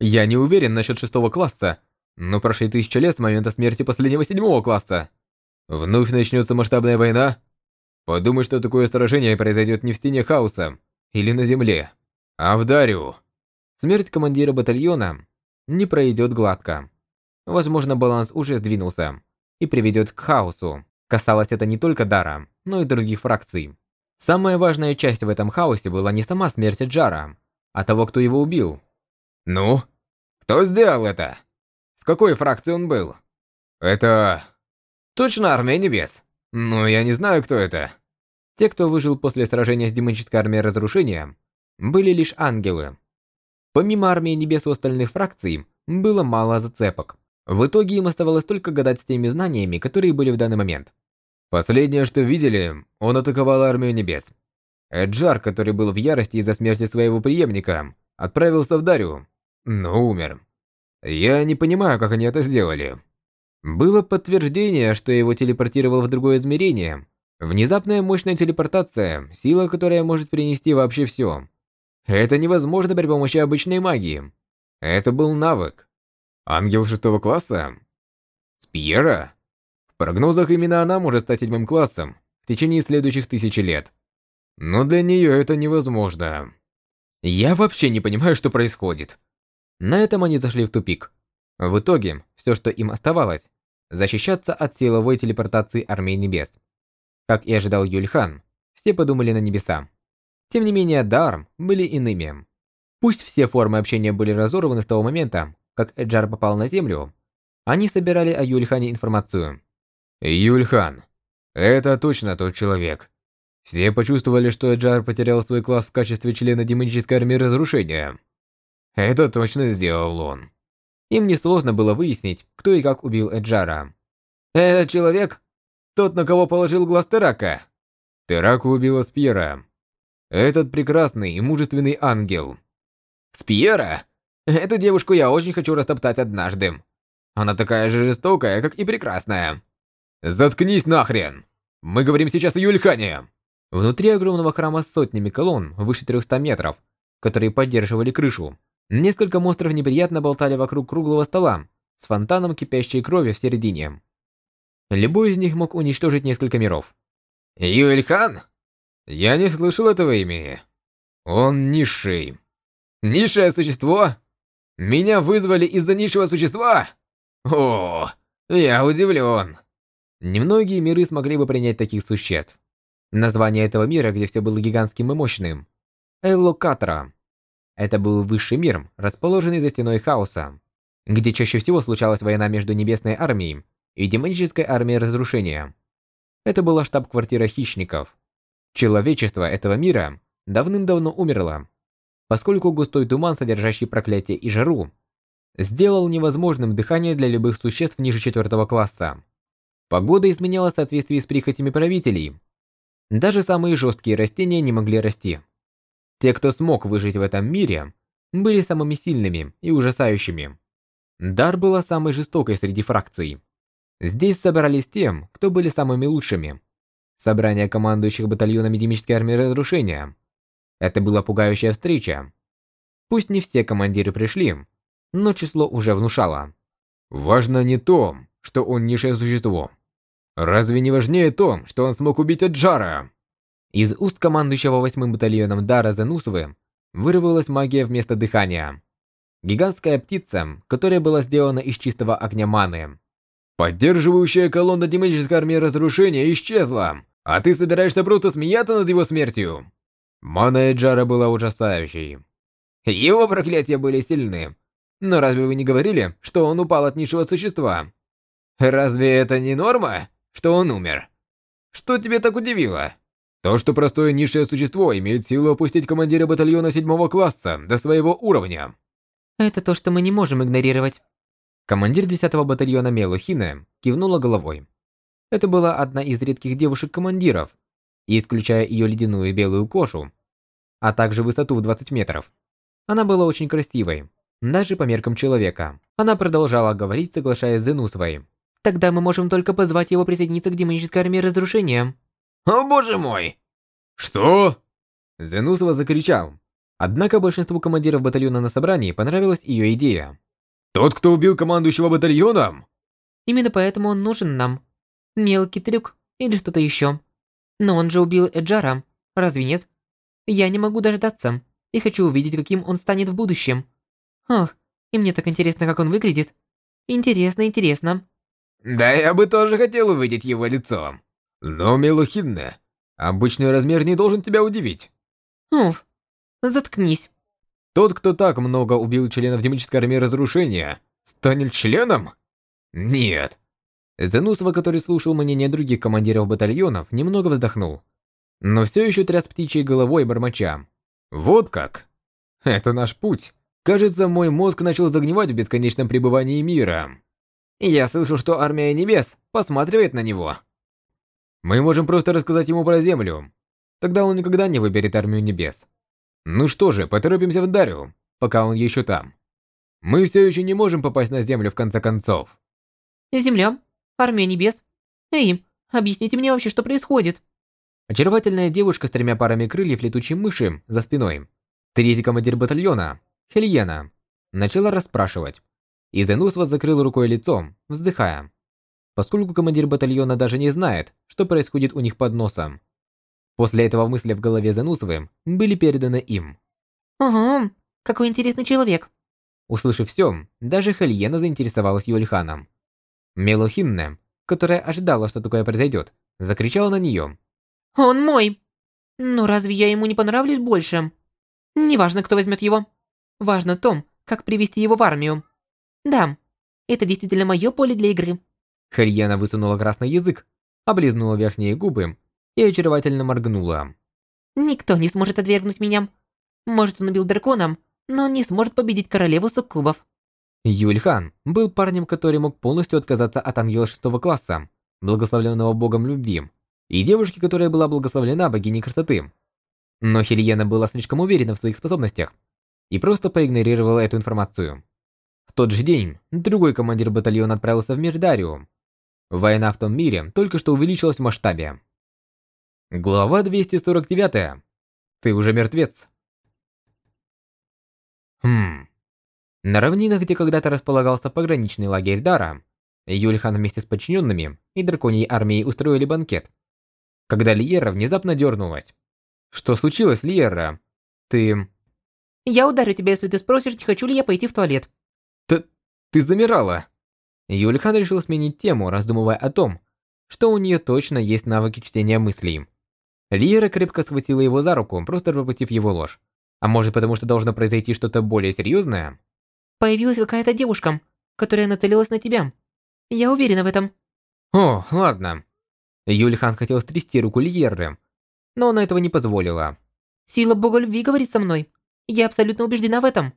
Я не уверен насчет шестого класса, но прошли тысячи лет с момента смерти последнего седьмого класса. Вновь начнется масштабная война? Подумай, что такое сражение произойдет не в стене хаоса или на земле, а в Дариу. Смерть командира батальона не пройдет гладко. Возможно, баланс уже сдвинулся и приведет к хаосу. Касалось это не только Дара, но и других фракций. Самая важная часть в этом хаосе была не сама смерть Джара, а того, кто его убил. Ну? Кто сделал это? С какой фракции он был? Это... Точно Армия Небес. Но я не знаю, кто это. Те, кто выжил после сражения с демонической армией разрушения, были лишь ангелы. Помимо Армии Небес у остальных фракций, было мало зацепок. В итоге им оставалось только гадать с теми знаниями, которые были в данный момент. Последнее, что видели, он атаковал Армию Небес. Эджар, который был в ярости из-за смерти своего преемника, отправился в Дарью, но умер. Я не понимаю, как они это сделали. Было подтверждение, что его телепортировал в другое измерение. Внезапная мощная телепортация, сила, которая может перенести вообще все. Это невозможно при помощи обычной магии. Это был навык. Ангел шестого класса? Спьера? прогнозах именно она может стать седьмым классом в течение следующих тысячи лет. Но для нее это невозможно. Я вообще не понимаю, что происходит. На этом они зашли в тупик. В итоге, все, что им оставалось, защищаться от силовой телепортации Армии Небес. Как и ожидал Юльхан, все подумали на небеса. Тем не менее, Дарм были иными. Пусть все формы общения были разорваны с того момента, как Эджар попал на Землю, они собирали о Юльхане информацию. Юльхан. Это точно тот человек. Все почувствовали, что Эджар потерял свой класс в качестве члена демонической армии разрушения. Это точно сделал он. Им несложно было выяснить, кто и как убил Эджара. Этот человек? Тот, на кого положил глаз Терака. Тераку убила Спьера. Этот прекрасный и мужественный ангел. Спьера? Эту девушку я очень хочу растоптать однажды. Она такая же жестокая, как и прекрасная. «Заткнись нахрен! Мы говорим сейчас о Юльхане!» Внутри огромного храма с сотнями колонн, выше 300 метров, которые поддерживали крышу, несколько монстров неприятно болтали вокруг круглого стола с фонтаном кипящей крови в середине. Любой из них мог уничтожить несколько миров. «Юльхан? Я не слышал этого имени. Он низший. Низшее существо? Меня вызвали из-за низшего существа? О, я удивлен. Немногие миры смогли бы принять таких существ. Название этого мира, где все было гигантским и мощным – Эллокатра. Это был высший мир, расположенный за стеной хаоса, где чаще всего случалась война между Небесной армией и Демонической армией разрушения. Это была штаб-квартира хищников. Человечество этого мира давным-давно умерло, поскольку густой туман, содержащий проклятие и жару, сделал невозможным дыхание для любых существ ниже четвертого класса. Погода изменялась в соответствии с прихотями правителей. Даже самые жесткие растения не могли расти. Те, кто смог выжить в этом мире, были самыми сильными и ужасающими. Дар была самой жестокой среди фракций. Здесь собрались тем, кто были самыми лучшими. Собрание командующих батальонами Демической армии разрушения. Это была пугающая встреча. Пусть не все командиры пришли, но число уже внушало. Важно не то, что он низшее существо. Разве не важнее то, что он смог убить Аджара? Из уст командующего восьмым батальоном Дара Занусвы вырвалась магия вместо дыхания. Гигантская птица, которая была сделана из чистого огня маны. Поддерживающая колонна демонической армии разрушения исчезла, а ты собираешься просто смеяться над его смертью? Мана Эджара была ужасающей. Его проклятия были сильны. Но разве вы не говорили, что он упал от низшего существа? Разве это не норма? что он умер. Что тебе так удивило? То, что простое низшее существо имеет силу опустить командира батальона седьмого класса до своего уровня. Это то, что мы не можем игнорировать. Командир 10-го батальона Мелухина кивнула головой. Это была одна из редких девушек-командиров, исключая ее ледяную белую кожу, а также высоту в 20 метров, она была очень красивой, даже по меркам человека. Она продолжала говорить, соглашаясь с Зенусовой. Тогда мы можем только позвать его присоединиться к демонической армии разрушения. О боже мой! Что? Зенусова закричал. Однако большинству командиров батальона на собрании понравилась ее идея. Тот, кто убил командующего батальоном? Именно поэтому он нужен нам. Мелкий трюк или что-то еще. Но он же убил Эджара, разве нет? Я не могу дождаться и хочу увидеть, каким он станет в будущем. Ох, и мне так интересно, как он выглядит. Интересно, интересно. Да я бы тоже хотел увидеть его лицо. Но, Мелухидне, обычный размер не должен тебя удивить. Уф, заткнись. Тот, кто так много убил членов демонической армии разрушения, станет членом? Нет. Зенусова, который слушал мнение других командиров батальонов, немного вздохнул. Но все еще тряс птичьей головой бормоча. Вот как? Это наш путь. Кажется, мой мозг начал загнивать в бесконечном пребывании мира. Я слышу, что Армия Небес посматривает на него. Мы можем просто рассказать ему про Землю. Тогда он никогда не выберет Армию Небес. Ну что же, поторопимся в Дарю, пока он еще там. Мы все еще не можем попасть на Землю в конце концов. Земля? Армия Небес? Эй, объясните мне вообще, что происходит? Очаровательная девушка с тремя парами крыльев летучей мыши за спиной. Третий командир батальона, Хельена, начала расспрашивать. И Зенусва закрыл рукой лицо, вздыхая поскольку командир батальона даже не знает, что происходит у них под носом. После этого мысли в голове Занусовым были переданы им. «Ага, какой интересный человек». Услышав все, даже Хельена заинтересовалась Юльханом. Мелохинне, которая ожидала, что такое произойдет, закричала на нее. «Он мой! Но разве я ему не понравлюсь больше? Неважно, кто возьмет его. Важно то, как привести его в армию. Да, это действительно мое поле для игры. Хельена высунула красный язык, облизнула верхние губы и очаровательно моргнула. «Никто не сможет отвергнуть меня. Может, он убил дракона, но он не сможет победить королеву суккубов». Юльхан был парнем, который мог полностью отказаться от ангела шестого класса, благословленного богом любви, и девушки, которая была благословлена богиней красоты. Но Хельена была слишком уверена в своих способностях и просто проигнорировала эту информацию. В тот же день другой командир батальона отправился в Мирдариум, Война в том мире только что увеличилась в масштабе. Глава 249. Ты уже мертвец. Хм. На равнинах, где когда-то располагался пограничный лагерь Дара, Юльхан вместе с подчиненными и драконьей армией устроили банкет. Когда Лиера внезапно дернулась. Что случилось, Лиера? Ты... Я ударю тебя, если ты спросишь, не хочу ли я пойти в туалет. Т... ты замирала. Юльхан решил сменить тему, раздумывая о том, что у нее точно есть навыки чтения мыслей. Лиера крепко схватила его за руку, просто пропустив его ложь. А может потому, что должно произойти что-то более серьезное? Появилась какая-то девушка, которая нацелилась на тебя. Я уверена в этом. О, ладно. Юльхан хотел стрясти руку Лиеры, но она этого не позволила. Сила бога любви говорит со мной. Я абсолютно убеждена в этом.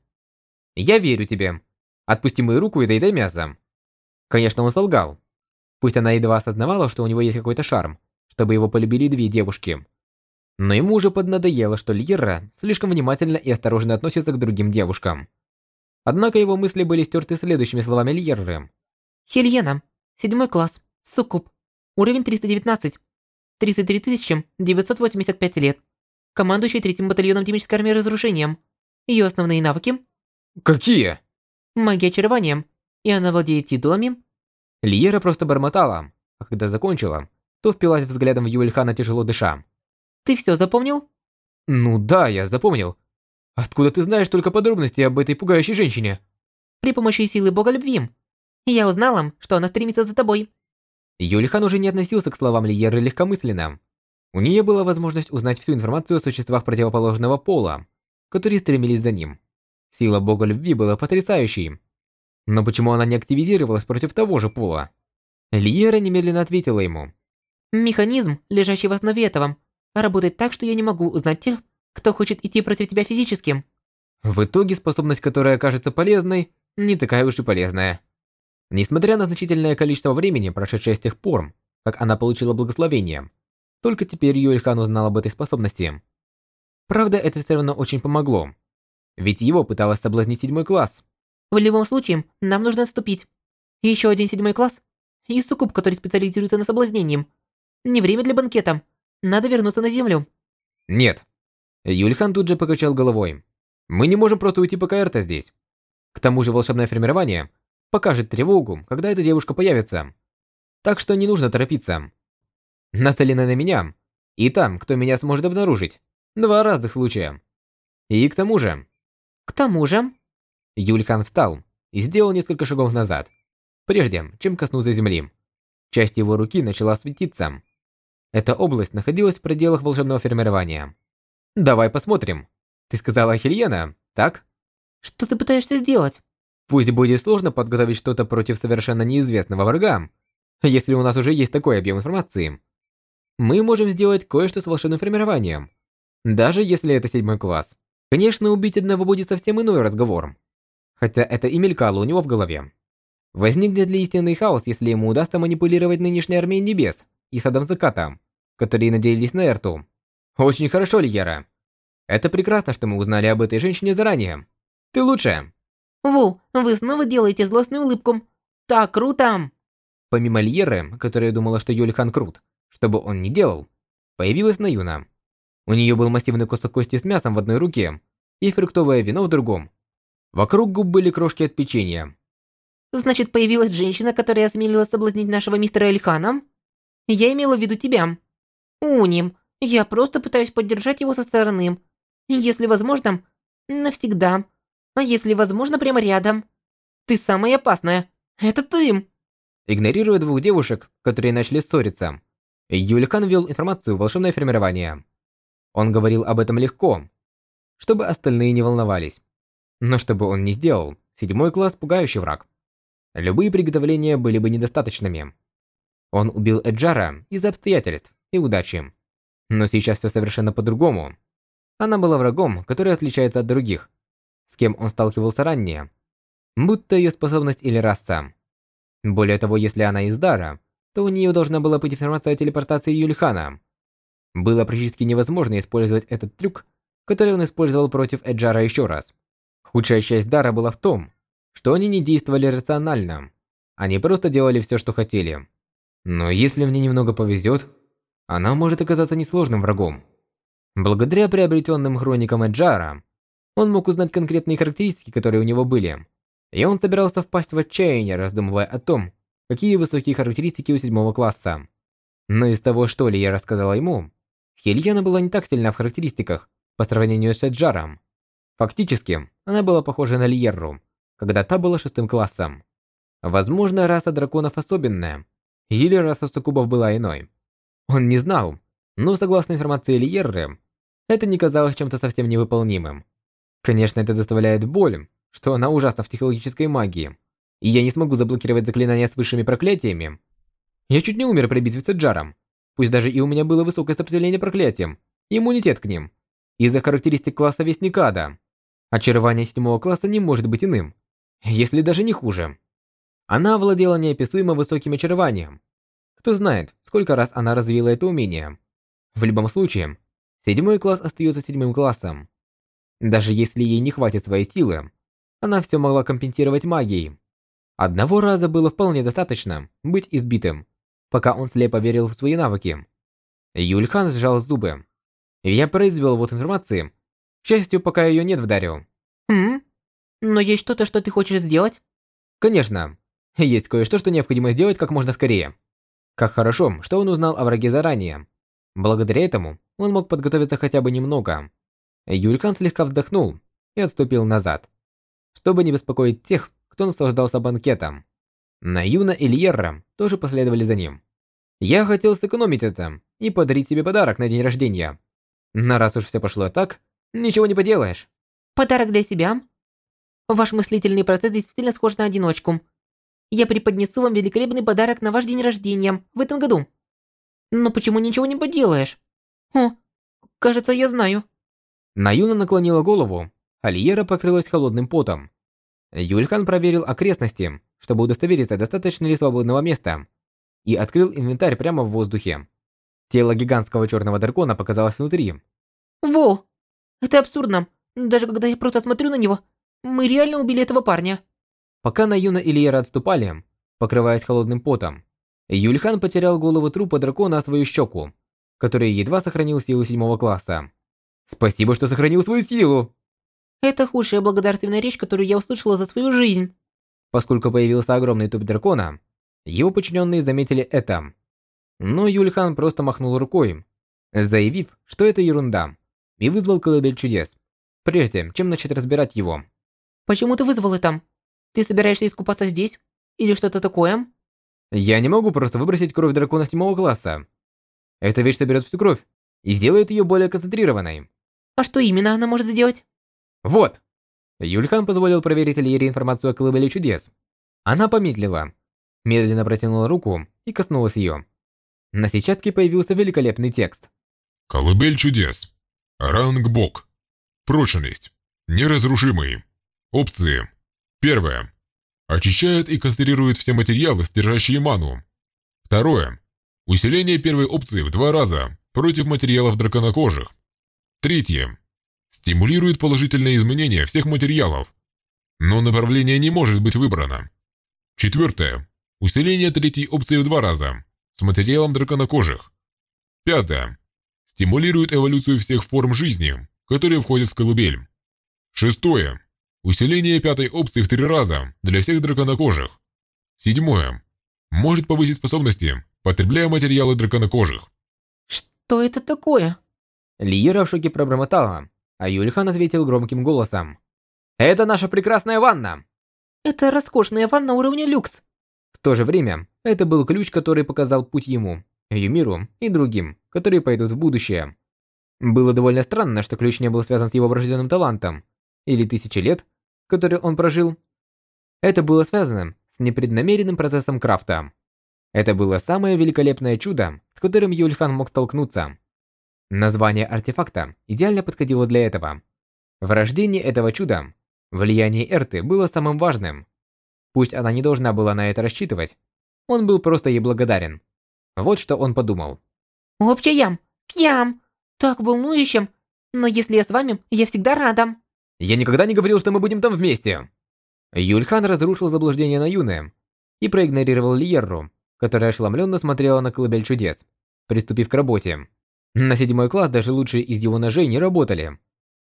Я верю тебе. Отпусти мою руку и доедай мясо. Конечно, он солгал. Пусть она едва осознавала, что у него есть какой-то шарм, чтобы его полюбили две девушки. Но ему уже поднадоело, что Льерра слишком внимательно и осторожно относится к другим девушкам. Однако его мысли были стерты следующими словами Льерры. Хельена, седьмой класс, суккуб, уровень 319, 33 985 лет, командующий третьим батальоном демической армии разрушением. Ее основные навыки... Какие? Магия очарования, и она владеет титулами? Лиера просто бормотала, а когда закончила, то впилась взглядом в Юэльхана тяжело дыша. Ты все запомнил? Ну да, я запомнил. Откуда ты знаешь только подробности об этой пугающей женщине? При помощи силы бога любви. Я узнала, что она стремится за тобой. Юлихан уже не относился к словам Лиеры легкомысленно. У нее была возможность узнать всю информацию о существах противоположного пола, которые стремились за ним. Сила бога любви была потрясающей, но почему она не активизировалась против того же пола? Лиера немедленно ответила ему. Механизм, лежащий в основе этого, работает так, что я не могу узнать тех, кто хочет идти против тебя физически. В итоге способность, которая кажется полезной, не такая уж и полезная. Несмотря на значительное количество времени, прошедшее с тех пор, как она получила благословение, только теперь Юльхан узнал об этой способности. Правда, это все равно очень помогло. Ведь его пыталась соблазнить седьмой класс. В любом случае, нам нужно отступить. Еще один седьмой класс и суккуб, который специализируется на соблазнении. Не время для банкета. Надо вернуться на землю. Нет. Юльхан тут же покачал головой. Мы не можем просто уйти, пока Эрта здесь. К тому же волшебное формирование покажет тревогу, когда эта девушка появится. Так что не нужно торопиться. Нацелена на меня и там, кто меня сможет обнаружить. Два разных случая. И к тому же... К тому же... Юльхан встал и сделал несколько шагов назад, прежде чем коснуться земли. Часть его руки начала светиться. Эта область находилась в пределах волшебного формирования. «Давай посмотрим. Ты сказала Хельена, так?» «Что ты пытаешься сделать?» «Пусть будет сложно подготовить что-то против совершенно неизвестного врага, если у нас уже есть такой объем информации. Мы можем сделать кое-что с волшебным формированием, даже если это седьмой класс. Конечно, убить одного будет совсем иной разговор. Хотя это и мелькало у него в голове. Возникнет ли истинный хаос, если ему удастся манипулировать нынешней армией небес и садом заката, которые надеялись на Эрту? Очень хорошо, Льера. Это прекрасно, что мы узнали об этой женщине заранее. Ты лучшая. Ву, вы снова делаете злостную улыбку. Так круто! Помимо Льеры, которая думала, что Юлихан крут, что бы он ни делал, появилась Наюна. У нее был массивный кусок кости с мясом в одной руке и фруктовое вино в другом. Вокруг губ были крошки от печенья. Значит, появилась женщина, которая осмелилась соблазнить нашего мистера Эльхана? Я имела в виду тебя. Уним, я просто пытаюсь поддержать его со стороны. Если возможно, навсегда. А если возможно, прямо рядом. Ты самая опасная. Это ты. Игнорируя двух девушек, которые начали ссориться, Юльхан ввел информацию в волшебное формирование. Он говорил об этом легко, чтобы остальные не волновались. Но чтобы он не сделал, седьмой класс – пугающий враг. Любые приготовления были бы недостаточными. Он убил Эджара из-за обстоятельств и удачи. Но сейчас все совершенно по-другому. Она была врагом, который отличается от других, с кем он сталкивался ранее. Будто ее способность или раса. Более того, если она из Дара, то у нее должна была быть информация о телепортации Юльхана. Было практически невозможно использовать этот трюк, который он использовал против Эджара еще раз. Худшая часть Дара была в том, что они не действовали рационально. Они просто делали все, что хотели. Но если мне немного повезет, она может оказаться несложным врагом. Благодаря приобретенным хроникам Эджара, он мог узнать конкретные характеристики, которые у него были. И он собирался впасть в отчаяние, раздумывая о том, какие высокие характеристики у седьмого класса. Но из того, что ли я рассказала ему, Хельяна была не так сильна в характеристиках по сравнению с Эджаром. Фактически, она была похожа на Льерру, когда та была шестым классом. Возможно, раса драконов особенная, или раса суккубов была иной. Он не знал, но согласно информации Льерры, это не казалось чем-то совсем невыполнимым. Конечно, это доставляет боль, что она ужасна в технологической магии, и я не смогу заблокировать заклинания с высшими проклятиями. Я чуть не умер при битве с Эджаром, Пусть даже и у меня было высокое сопротивление проклятиям, иммунитет к ним. Из-за характеристик класса Вестника, да. Очарование седьмого класса не может быть иным, если даже не хуже. Она овладела неописуемо высоким очарованием. Кто знает, сколько раз она развила это умение. В любом случае, седьмой класс остается седьмым классом. Даже если ей не хватит своей силы, она все могла компенсировать магией. Одного раза было вполне достаточно быть избитым, пока он слепо верил в свои навыки. Юльхан сжал зубы. Я произвел вот информации. К счастью, пока ее нет в Дарио. Хм? Но есть что-то, что ты хочешь сделать? Конечно. Есть кое-что, что необходимо сделать как можно скорее. Как хорошо, что он узнал о враге заранее. Благодаря этому он мог подготовиться хотя бы немного. Юлькан слегка вздохнул и отступил назад, чтобы не беспокоить тех, кто наслаждался банкетом. Наюна и Льерра тоже последовали за ним. Я хотел сэкономить это и подарить тебе подарок на день рождения. Но раз уж все пошло так, ничего не поделаешь. Подарок для себя? Ваш мыслительный процесс действительно схож на одиночку. Я преподнесу вам великолепный подарок на ваш день рождения в этом году. Но почему ничего не поделаешь? О, Кажется, я знаю. Наюна наклонила голову, а Лиера покрылась холодным потом. Юльхан проверил окрестности, чтобы удостовериться, достаточно ли свободного места, и открыл инвентарь прямо в воздухе. Тело гигантского черного дракона показалось внутри. Во! Это абсурдно. Даже когда я просто смотрю на него, мы реально убили этого парня. Пока Наюна и Лиера отступали, покрываясь холодным потом, Юльхан потерял голову трупа дракона о свою щеку, который едва сохранил силу седьмого класса. Спасибо, что сохранил свою силу! Это худшая благодарственная речь, которую я услышала за свою жизнь. Поскольку появился огромный туп дракона, его подчиненные заметили это. Но Юльхан просто махнул рукой, заявив, что это ерунда, и вызвал колыбель чудес, прежде чем начать разбирать его. Почему ты вызвал это? Ты собираешься искупаться здесь? Или что-то такое? Я не могу просто выбросить кровь дракона седьмого класса. Эта вещь соберет всю кровь и сделает ее более концентрированной. А что именно она может сделать? Вот. Юльхан позволил проверить Альере информацию о колыбели чудес. Она помедлила, медленно протянула руку и коснулась ее. На сетчатке появился великолепный текст. Колыбель чудес. Ранг Бог. Прочность. Неразрушимый. Опции. Первое. Очищает и концентрирует все материалы, содержащие ману. Второе. Усиление первой опции в два раза против материалов драконокожих. Третье. Стимулирует положительные изменения всех материалов. Но направление не может быть выбрано. Четвертое. Усиление третьей опции в два раза с материалом драконокожих. Пятое. Стимулирует эволюцию всех форм жизни, которые входят в колыбель. Шестое. Усиление пятой опции в три раза для всех драконокожих. Седьмое. Может повысить способности, потребляя материалы драконокожих. Что это такое? Лиера в шоке пробормотала, а Юльхан ответил громким голосом. «Это наша прекрасная ванна!» Это роскошная ванна уровня люкс. В то же время, это был ключ, который показал путь ему, Юмиру и другим, которые пойдут в будущее. Было довольно странно, что ключ не был связан с его врожденным талантом, или тысячи лет, который он прожил. Это было связано с непреднамеренным процессом крафта. Это было самое великолепное чудо, с которым Юльхан мог столкнуться. Название артефакта идеально подходило для этого. В рождении этого чуда влияние Эрты было самым важным. Пусть она не должна была на это рассчитывать, он был просто ей благодарен. Вот что он подумал. Общий ям, кьям, так волнующим, но если я с вами, я всегда рада. Я никогда не говорил, что мы будем там вместе. Юльхан разрушил заблуждение на Юне и проигнорировал Лиерру, которая ошеломленно смотрела на колыбель чудес, приступив к работе. На седьмой класс даже лучшие из его ножей не работали,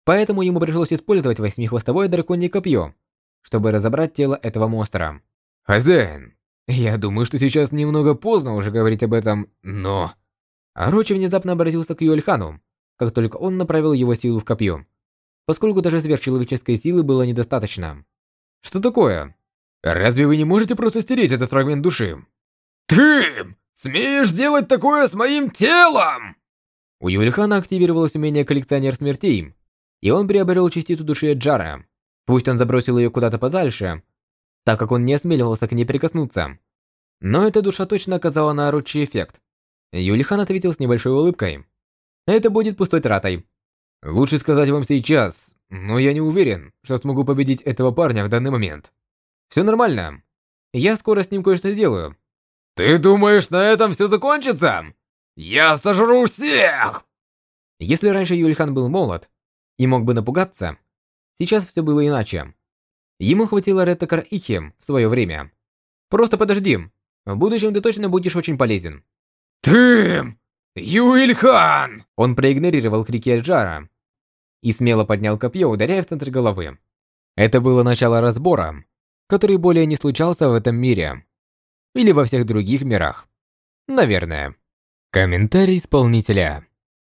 поэтому ему пришлось использовать восьмихвостовое драконье копье, чтобы разобрать тело этого монстра. «Хозяин, я думаю, что сейчас немного поздно уже говорить об этом, но...» Орочи внезапно обратился к Юльхану, как только он направил его силу в копье поскольку даже сверхчеловеческой силы было недостаточно. Что такое? Разве вы не можете просто стереть этот фрагмент души? Ты смеешь делать такое с моим телом? У Юлихана активировалось умение коллекционер смертей, и он приобрел частицу души Джара. Пусть он забросил ее куда-то подальше, так как он не осмеливался к ней прикоснуться. Но эта душа точно оказала на орочий эффект. Юлихан ответил с небольшой улыбкой. Это будет пустой тратой. Лучше сказать вам сейчас, но я не уверен, что смогу победить этого парня в данный момент. Все нормально. Я скоро с ним кое-что сделаю. Ты думаешь, на этом все закончится? Я сожру всех! Если раньше Юльхан был молод и мог бы напугаться, сейчас все было иначе. Ему хватило Ретакар Ихи в свое время. Просто подожди, в будущем ты точно будешь очень полезен. Ты! «Юильхан!» Он проигнорировал крики Эджара и смело поднял копье, ударяя в центр головы. Это было начало разбора, который более не случался в этом мире. Или во всех других мирах. Наверное. Комментарий исполнителя.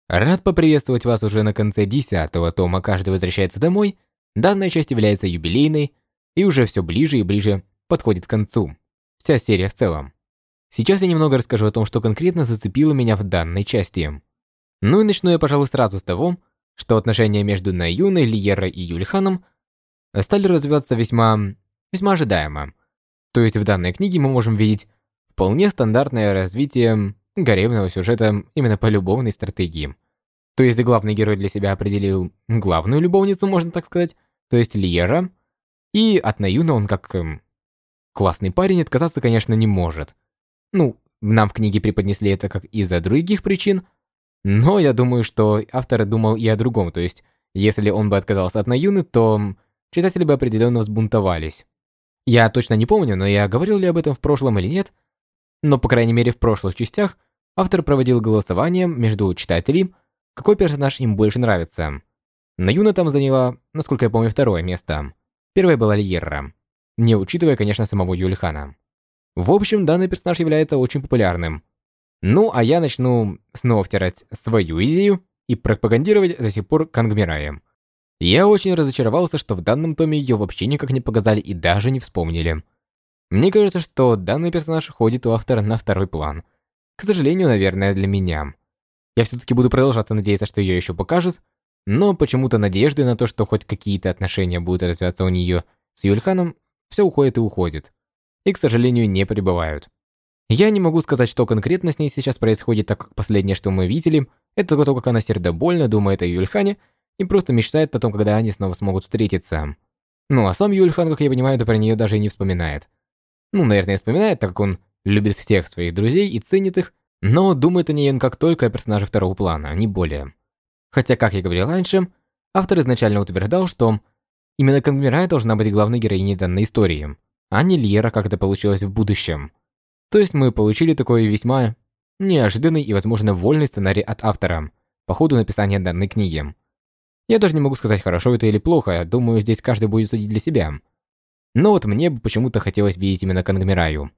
Рад поприветствовать вас уже на конце десятого тома «Каждый возвращается домой». Данная часть является юбилейной и уже все ближе и ближе подходит к концу. Вся серия в целом. Сейчас я немного расскажу о том, что конкретно зацепило меня в данной части. Ну и начну я, пожалуй, сразу с того, что отношения между Наюной, Лиерой и Юльханом стали развиваться весьма... весьма ожидаемо. То есть в данной книге мы можем видеть вполне стандартное развитие гаремного сюжета именно по любовной стратегии. То есть главный герой для себя определил главную любовницу, можно так сказать, то есть Льера, и от Наюна он как эм, классный парень отказаться, конечно, не может. Ну, нам в книге преподнесли это как из-за других причин, но я думаю, что автор думал и о другом, то есть, если он бы отказался от Наюны, то читатели бы определенно взбунтовались. Я точно не помню, но я говорил ли об этом в прошлом или нет, но, по крайней мере, в прошлых частях автор проводил голосование между читателей, какой персонаж им больше нравится. Наюна там заняла, насколько я помню, второе место. Первое была Льерра, не учитывая, конечно, самого Юльхана. В общем, данный персонаж является очень популярным. Ну, а я начну снова втирать свою идею и пропагандировать до сих пор Кангмираем. Я очень разочаровался, что в данном томе ее вообще никак не показали и даже не вспомнили. Мне кажется, что данный персонаж ходит у автора на второй план. К сожалению, наверное, для меня. Я все-таки буду продолжать надеяться, что ее еще покажут, но почему-то надежды на то, что хоть какие-то отношения будут развиваться у нее с Юльханом, все уходит и уходит. И, к сожалению, не прибывают. Я не могу сказать, что конкретно с ней сейчас происходит, так как последнее, что мы видели, это то, как она сердобольно думает о Юльхане и просто мечтает потом, когда они снова смогут встретиться. Ну, а сам Юльхан, как я понимаю, то про нее даже и не вспоминает. Ну, наверное, вспоминает, так как он любит всех своих друзей и ценит их, но думает о ней он как только о персонаже второго плана, не более. Хотя, как я говорил раньше, автор изначально утверждал, что именно Кангмирай должна быть главной героиней данной истории, а не Льера, как это получилось в будущем. То есть мы получили такой весьма неожиданный и, возможно, вольный сценарий от автора по ходу написания данной книги. Я даже не могу сказать, хорошо это или плохо, думаю, здесь каждый будет судить для себя. Но вот мне бы почему-то хотелось видеть именно Кангмираю.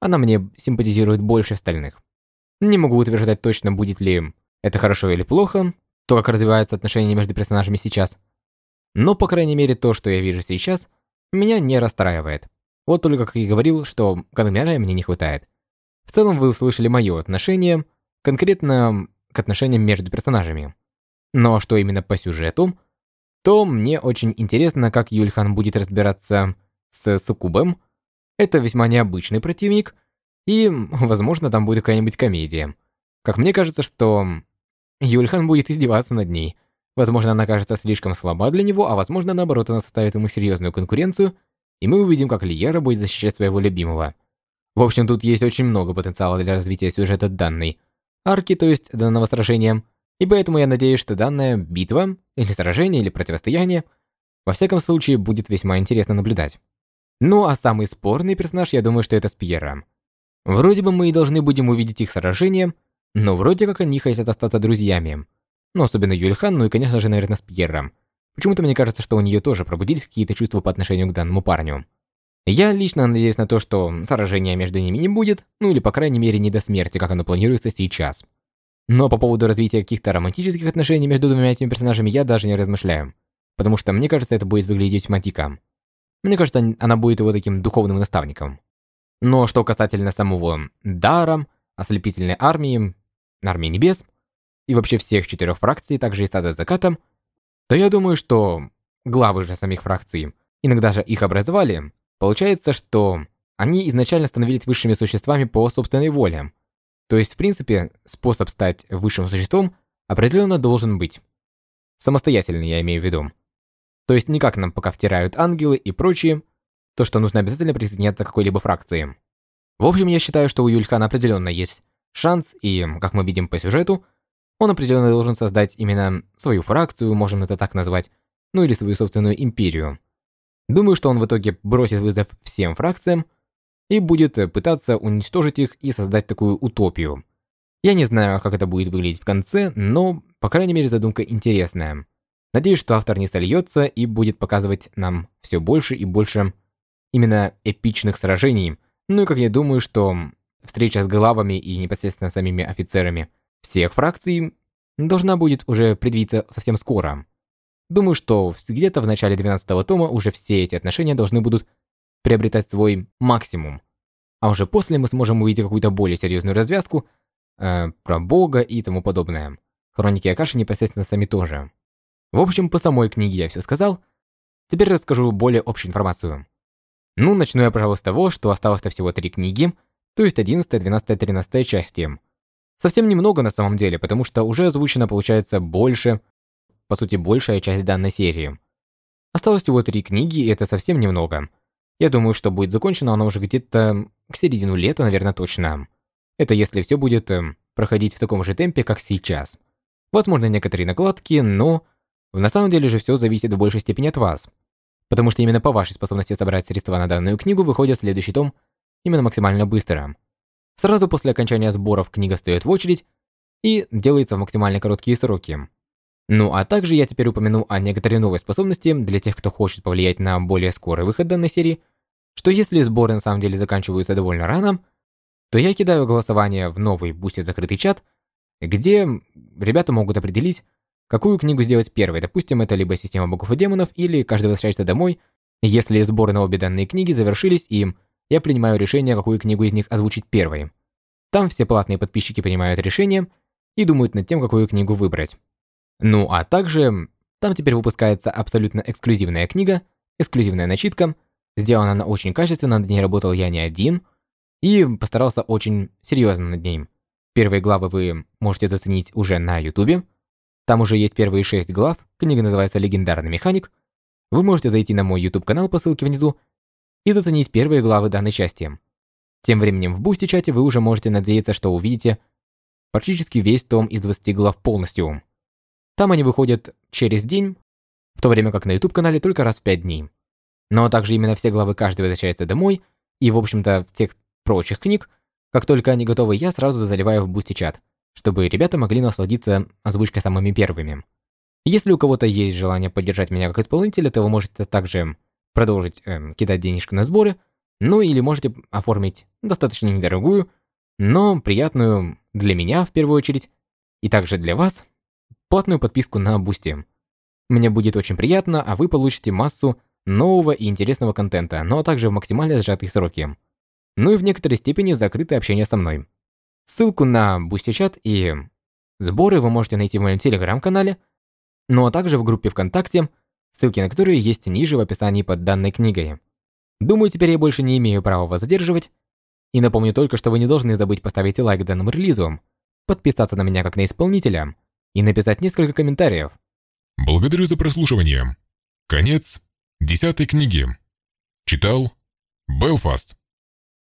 Она мне симпатизирует больше остальных. Не могу утверждать точно, будет ли это хорошо или плохо, то, как развиваются отношения между персонажами сейчас. Но, по крайней мере, то, что я вижу сейчас, меня не расстраивает. Вот только, как я говорил, что Кангмирая мне не хватает. В целом, вы услышали мое отношение, конкретно к отношениям между персонажами. Но что именно по сюжету, то мне очень интересно, как Юльхан будет разбираться с Сукубом. Это весьма необычный противник, и, возможно, там будет какая-нибудь комедия. Как мне кажется, что Юльхан будет издеваться над ней. Возможно, она кажется слишком слаба для него, а возможно, наоборот, она составит ему серьезную конкуренцию, и мы увидим, как Лиера будет защищать своего любимого. В общем, тут есть очень много потенциала для развития сюжета данной арки, то есть данного сражения, и поэтому я надеюсь, что данная битва, или сражение, или противостояние, во всяком случае, будет весьма интересно наблюдать. Ну а самый спорный персонаж, я думаю, что это Спьера. Вроде бы мы и должны будем увидеть их сражение, но вроде как они хотят остаться друзьями. Ну, особенно Юльхан, ну и, конечно же, наверное, Спьера. Почему-то мне кажется, что у нее тоже пробудились какие-то чувства по отношению к данному парню. Я лично надеюсь на то, что сражения между ними не будет, ну или, по крайней мере, не до смерти, как оно планируется сейчас. Но по поводу развития каких-то романтических отношений между двумя этими персонажами я даже не размышляю. Потому что мне кажется, это будет выглядеть матика. Мне кажется, она будет его таким духовным наставником. Но что касательно самого дара, ослепительной армии, армии небес и вообще всех четырех фракций, также и сада заката, то я думаю, что главы же самих фракций, иногда же их образовали, получается, что они изначально становились высшими существами по собственной воле, то есть, в принципе, способ стать высшим существом определенно должен быть. Самостоятельный, я имею в виду. То есть, не как нам пока втирают ангелы и прочие, то, что нужно обязательно присоединяться к какой-либо фракции. В общем, я считаю, что у Юльхана определенно есть шанс, и, как мы видим по сюжету, он определенно должен создать именно свою фракцию, можем это так назвать, ну или свою собственную империю. Думаю, что он в итоге бросит вызов всем фракциям, и будет пытаться уничтожить их и создать такую утопию. Я не знаю, как это будет выглядеть в конце, но, по крайней мере, задумка интересная. Надеюсь, что автор не сольется и будет показывать нам все больше и больше именно эпичных сражений. Ну и как я думаю, что встреча с главами и непосредственно самими офицерами всех фракций должна будет уже предвидеться совсем скоро. Думаю, что где-то в начале 12 тома уже все эти отношения должны будут приобретать свой максимум. А уже после мы сможем увидеть какую-то более серьезную развязку э, про Бога и тому подобное. Хроники Акаши непосредственно сами тоже. В общем, по самой книге я все сказал. Теперь расскажу более общую информацию. Ну, начну я, пожалуй, с того, что осталось-то всего три книги, то есть 11, 12, 13 части. Совсем немного на самом деле, потому что уже озвучено получается больше, по сути большая часть данной серии. Осталось всего три книги, и это совсем немного. Я думаю, что будет закончено оно уже где-то к середину лета, наверное, точно. Это если все будет э, проходить в таком же темпе, как сейчас. Возможно, некоторые накладки, но на самом деле же все зависит в большей степени от вас. Потому что именно по вашей способности собрать средства на данную книгу выходит следующий том именно максимально быстро. Сразу после окончания сборов книга встает в очередь и делается в максимально короткие сроки. Ну а также я теперь упомяну о некоторой новой способности для тех, кто хочет повлиять на более скорый выход данной серии, что если сборы на самом деле заканчиваются довольно рано, то я кидаю голосование в новый бустит закрытый чат, где ребята могут определить, какую книгу сделать первой. Допустим, это либо система богов и демонов, или каждый возвращается домой, если сборы на обе данные книги завершились, и я принимаю решение, какую книгу из них озвучить первой. Там все платные подписчики принимают решение и думают над тем, какую книгу выбрать. Ну а также там теперь выпускается абсолютно эксклюзивная книга, эксклюзивная начитка. Сделана она очень качественно, над ней работал я не один и постарался очень серьезно над ней. Первые главы вы можете заценить уже на ютубе. Там уже есть первые шесть глав, книга называется «Легендарный механик». Вы можете зайти на мой YouTube канал по ссылке внизу и заценить первые главы данной части. Тем временем в Boosty чате вы уже можете надеяться, что увидите практически весь том из 20 глав полностью. Там они выходят через день, в то время как на YouTube-канале только раз в 5 дней. Но также именно все главы каждый возвращается домой, и, в общем-то, всех прочих книг, как только они готовы, я сразу заливаю в Boosty чат, чтобы ребята могли насладиться озвучкой самыми первыми. Если у кого-то есть желание поддержать меня как исполнителя, то вы можете также продолжить э, кидать денежки на сборы, ну или можете оформить достаточно недорогую, но приятную для меня в первую очередь, и также для вас платную подписку на Boosty. Мне будет очень приятно, а вы получите массу нового и интересного контента, но также в максимально сжатые сроки. Ну и в некоторой степени закрытое общение со мной. Ссылку на Boosty чат и сборы вы можете найти в моем телеграм-канале, ну а также в группе ВКонтакте, ссылки на которые есть ниже в описании под данной книгой. Думаю, теперь я больше не имею права вас задерживать. И напомню только, что вы не должны забыть поставить лайк данному релизу, подписаться на меня как на исполнителя – и написать несколько комментариев. Благодарю за прослушивание. Конец десятой книги. Читал Белфаст.